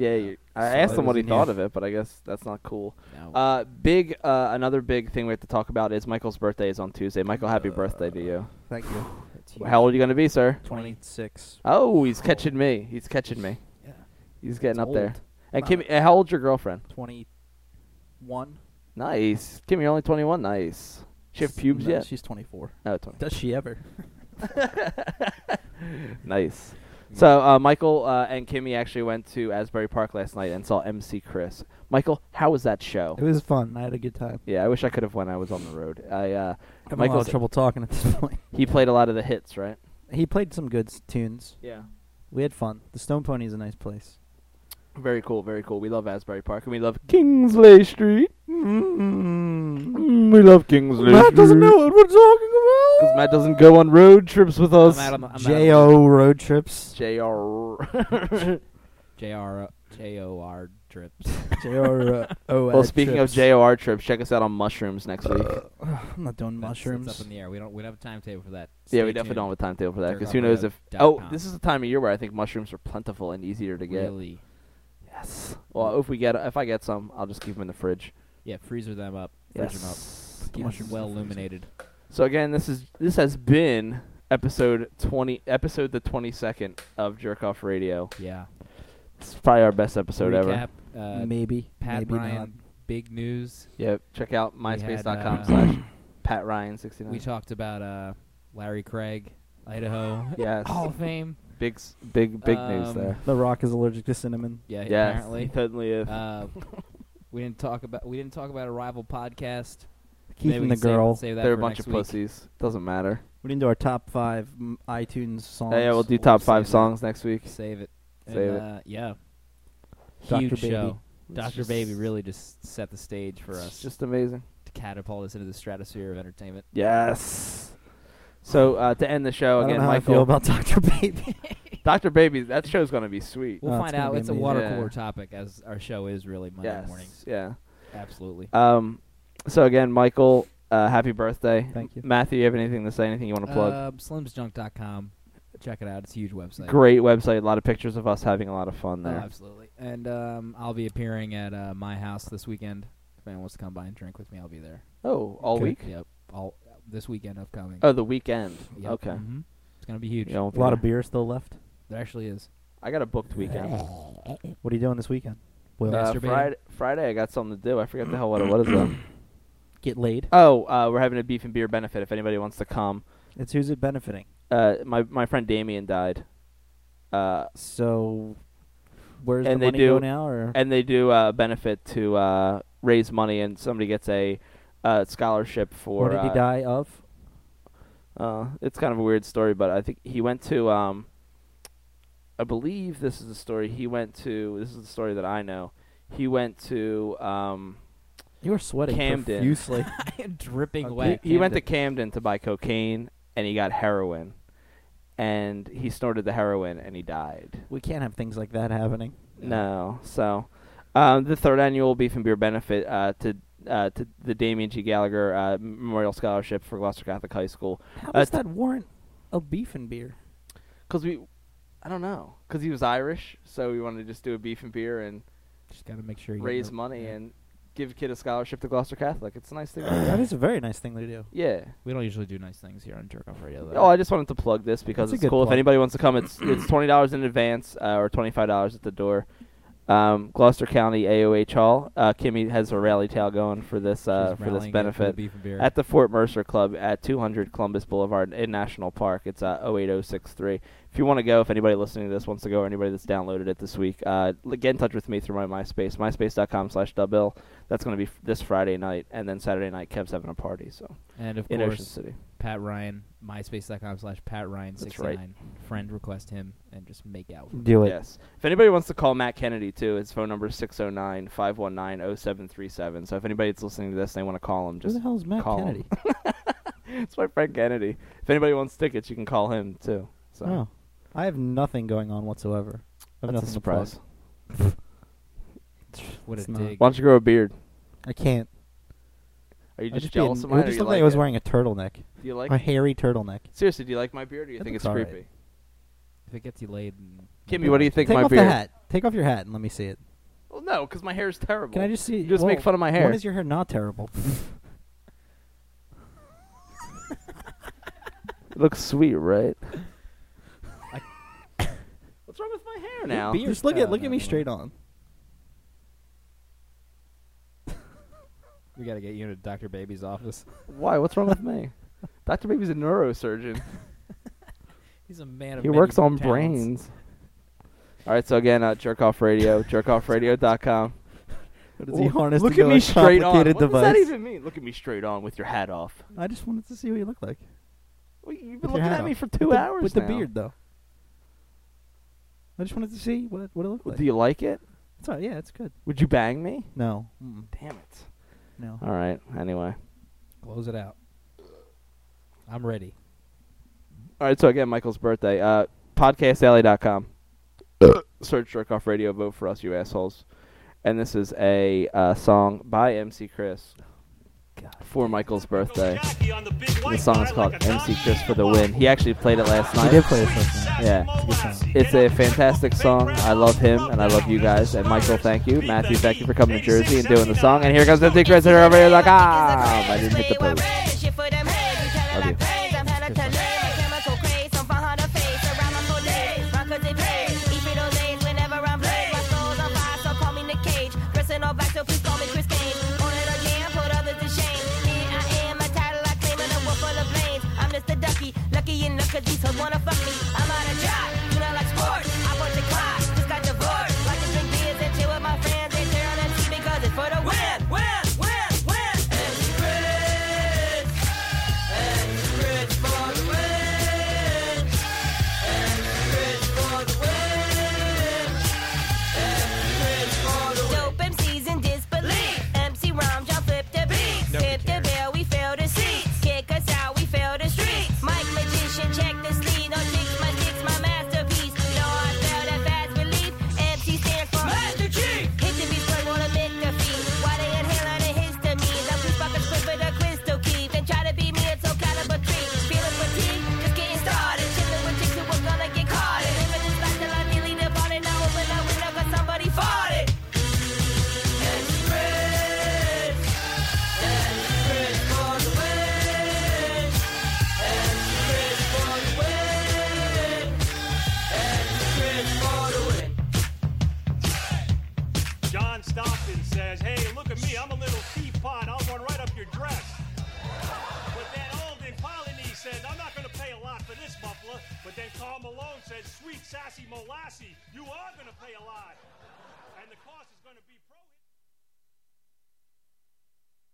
Yeah, you, I Sorry, asked him what he thought here. of it, but I guess that's not cool. No. Uh, big, uh, another big thing we have to talk about is Michael's birthday is on Tuesday. Michael, happy birthday to you. Thank you. How old are you going to be, sir? 26. Oh, he's catching me. He's catching me. Yeah. He's getting It's up there. And Wow. Kimmy, uh, how old's your girlfriend? 21. Nice. Kimmy, you're only 21. Nice. She have pubes No, yet? She's 24. Oh, 20. Does she ever? nice. So uh, Michael uh, and Kimmy actually went to Asbury Park last night and saw MC Chris. Michael, how was that show? It was fun. I had a good time. Yeah, I wish I could have when I was on the road. I uh, Having a lot Michael's of trouble talking at this point. He played a lot of the hits, right? He played some good s- tunes. Yeah. We had fun. The Stone Pony is a nice place. Very cool, very cool. We love Asbury Park and we love Kingsley Street. Mm, we love Kingsley. Matt doesn't know what we're talking about. Because Matt doesn't go on road trips with us. out on the- I'm out J.O. road trips. Jr. J.R. Trips. J.R.O. well, speaking of JOR trips, check us out on mushrooms next week. I'm not doing That's- mushrooms. That's up in the air. We don't. We don't have a timetable for that. yeah, Stay we definitely don't have a timetable for that because who knows if. Oh, com. this is the time of year where I think mushrooms are plentiful and easier to get. Really? Yes. Well, if we get, if I get some, I'll just keep them in the fridge. Yeah, freezer them up. Fridge them up. Yes. Keep them well illuminated. So again, this is this has been episode twenty, episode the twenty second of Jerk Off Radio. Yeah. It's probably our best episode ever. Uh, Maybe, Pat maybe Ryan. not. Big news. Yep. Check out We myspace.com uh, slash Pat Ryan sixty nine. We talked about uh, Larry Craig, Idaho. Yes. Hall of Fame. Big, s- big, big news Um, there. The Rock is allergic to cinnamon. Yeah, Yes, apparently. he totally is. Uh, we didn't talk about we didn't talk about a rival podcast. Keith Maybe and the can save- girl. Save that They're a for bunch next of week. pussies. Doesn't matter. We didn't do our top five mm, iTunes songs. Yeah, yeah, we'll do We'll top save five that. songs next week. Save it. Save and, it. Uh, yeah. Dr. Huge Baby. show. Dr. just- Baby really just set the stage for It's us just amazing. to catapult us into the stratosphere of entertainment. Yes. So uh, to end the show I don't again, know how I Michael. feel about Dr. Baby. Dr. Baby, that show's gonna be sweet. We'll Oh, it's find gonna out. be It's a amazing. water Yeah. cooler topic, as our show is really Monday yes. mornings. Yeah. Absolutely. Um. So again, Michael, uh, happy birthday. Thank you. Matthew, you have anything to say? Anything you want to plug? Uh, slimsjunk.com. Check it out. It's a huge website. Great website. A lot of pictures of us having a lot of fun Oh, there. absolutely. And um, I'll be appearing at uh, my house this weekend. If anyone wants to come by and drink with me, I'll be there. Oh, all Okay. week. Yep. All this weekend upcoming. Oh, the weekend. Yep. Okay. Mhm. It's gonna be huge. You a lot of beer still left. There actually is. I got a booked weekend. What are you doing this weekend? Will Uh, Friday, Friday, I got something to do. I forget the hell what it was though. get laid? Oh, uh, we're having a beef and beer benefit. If anybody wants to come, It's who's it benefiting? uh, my my friend Damien died. Uh, So, where's and the they money do go now? Or and they do a benefit to uh, raise money, and somebody gets a uh, scholarship for. what did he uh, die of? Uh, it's kind of a weird story, but I think he went to. Um, I believe this is the story. He went to. This is the story that I know. He went to. Um, You were sweating Camden. profusely. Dripping Okay. wet. he, he went to Camden to buy cocaine, and he got heroin, and he snorted the heroin, and he died. we can't have things like that happening. No. So, um, the third annual Beef and Beer benefit uh, to uh, to the Damien G. Gallagher uh, Memorial Scholarship for Gloucester Catholic High School. How Uh, does that warrant a beef and beer? Because we, I don't know, because he was Irish, so we wanted to just do a beef and beer and Just gotta make sure you raise money yeah. and give a kid a scholarship to Gloucester Catholic. It's a nice thing. to that do. is a very nice thing to do. Yeah. We don't usually do nice things here on Jerk Off Radio. Though. Oh, I just wanted to plug this because That's it's good cool. If anybody wants to come, it's it's twenty dollars in advance uh, or twenty five dollars at the door. Um, Gloucester County AOH Hall. Uh, Kimmy has a rally tale going for this uh, for this rallying for the benefit beef at the Fort Mercer Club at 200 Columbus Boulevard in National Park. It's uh, 08063. If you want to go, if anybody listening to this wants to go, or anybody that's downloaded it this week, uh, get in touch with me through my MySpace, myspace.com slash Dubbill. That's going to be f- this Friday night, and then Saturday night, Kev's having a party. So and of in Ocean City. Pat Ryan, myspace.com slash Pat Ryan That's 69. right. Friend request him and just make out. Do it. Yes. If anybody wants to call Matt Kennedy too, his phone number is 609-519-0737. So if anybody that's listening to this and they want to call him, Just Who just the hell is Matt Kennedy? it's my friend Kennedy. If anybody wants tickets, you can call him too. So Oh, I have nothing going on whatsoever. I have that's a nothing to plug. surprise. What a It's not- dig. Why don't you grow a beard? I can't. Are you I just, just be jealous an- of it mine? would or just you look like like I was it? wearing a turtleneck. Do you like a hairy turtleneck. Seriously, do you like my beard or do you That think it's looks alright. creepy? If it gets you laid. And Kimmy, what do you think Take my off beard? the hat. Take off your hat and let me see it. Well, no, because my hair is terrible. Can I just see? You just well, make fun of my hair. When is your hair not terrible? It looks sweet, right? What's wrong with my hair now? Beard. Just look Oh, at look no, at me no. straight on. We got to get you into Dr. Baby's office. Why? What's wrong with me? Doctor Baby's a neurosurgeon. He's a man of he many works on talents. brains. All right, so again, uh, jerk off radio, jerkoffradio.com. What Does he harness Look to at go me a straight on. complicated What does that device? even mean? Look at me straight on with your hat off. I just wanted to see what you look like. Well, you've With been your looking hat at me off. for With two the- hours with now. the beard though. I just wanted to see what what it looked like. Do you like it? It's all right, yeah, it's good. Would you bang me? No. Mm-mm. Damn it. No. All right. Anyway. Close it out. I'm ready. All right. So again, Michael's birthday. Uh, podcastalley.com. Search jerk off radio. Vote for us, you assholes. And this is a uh, song by MC Chris for Michael's birthday. The song is called MC Chris for the Win. He actually played it last night. He did play it last night. Yeah. It's a. Fantastic song. I love him and I love you guys. And Michael, thank you. Matthew, thank you for coming to Jersey and doing the song. And here comes MC Chris at Radio.com. I didn't hit the post. Love you. Look these wanna fuck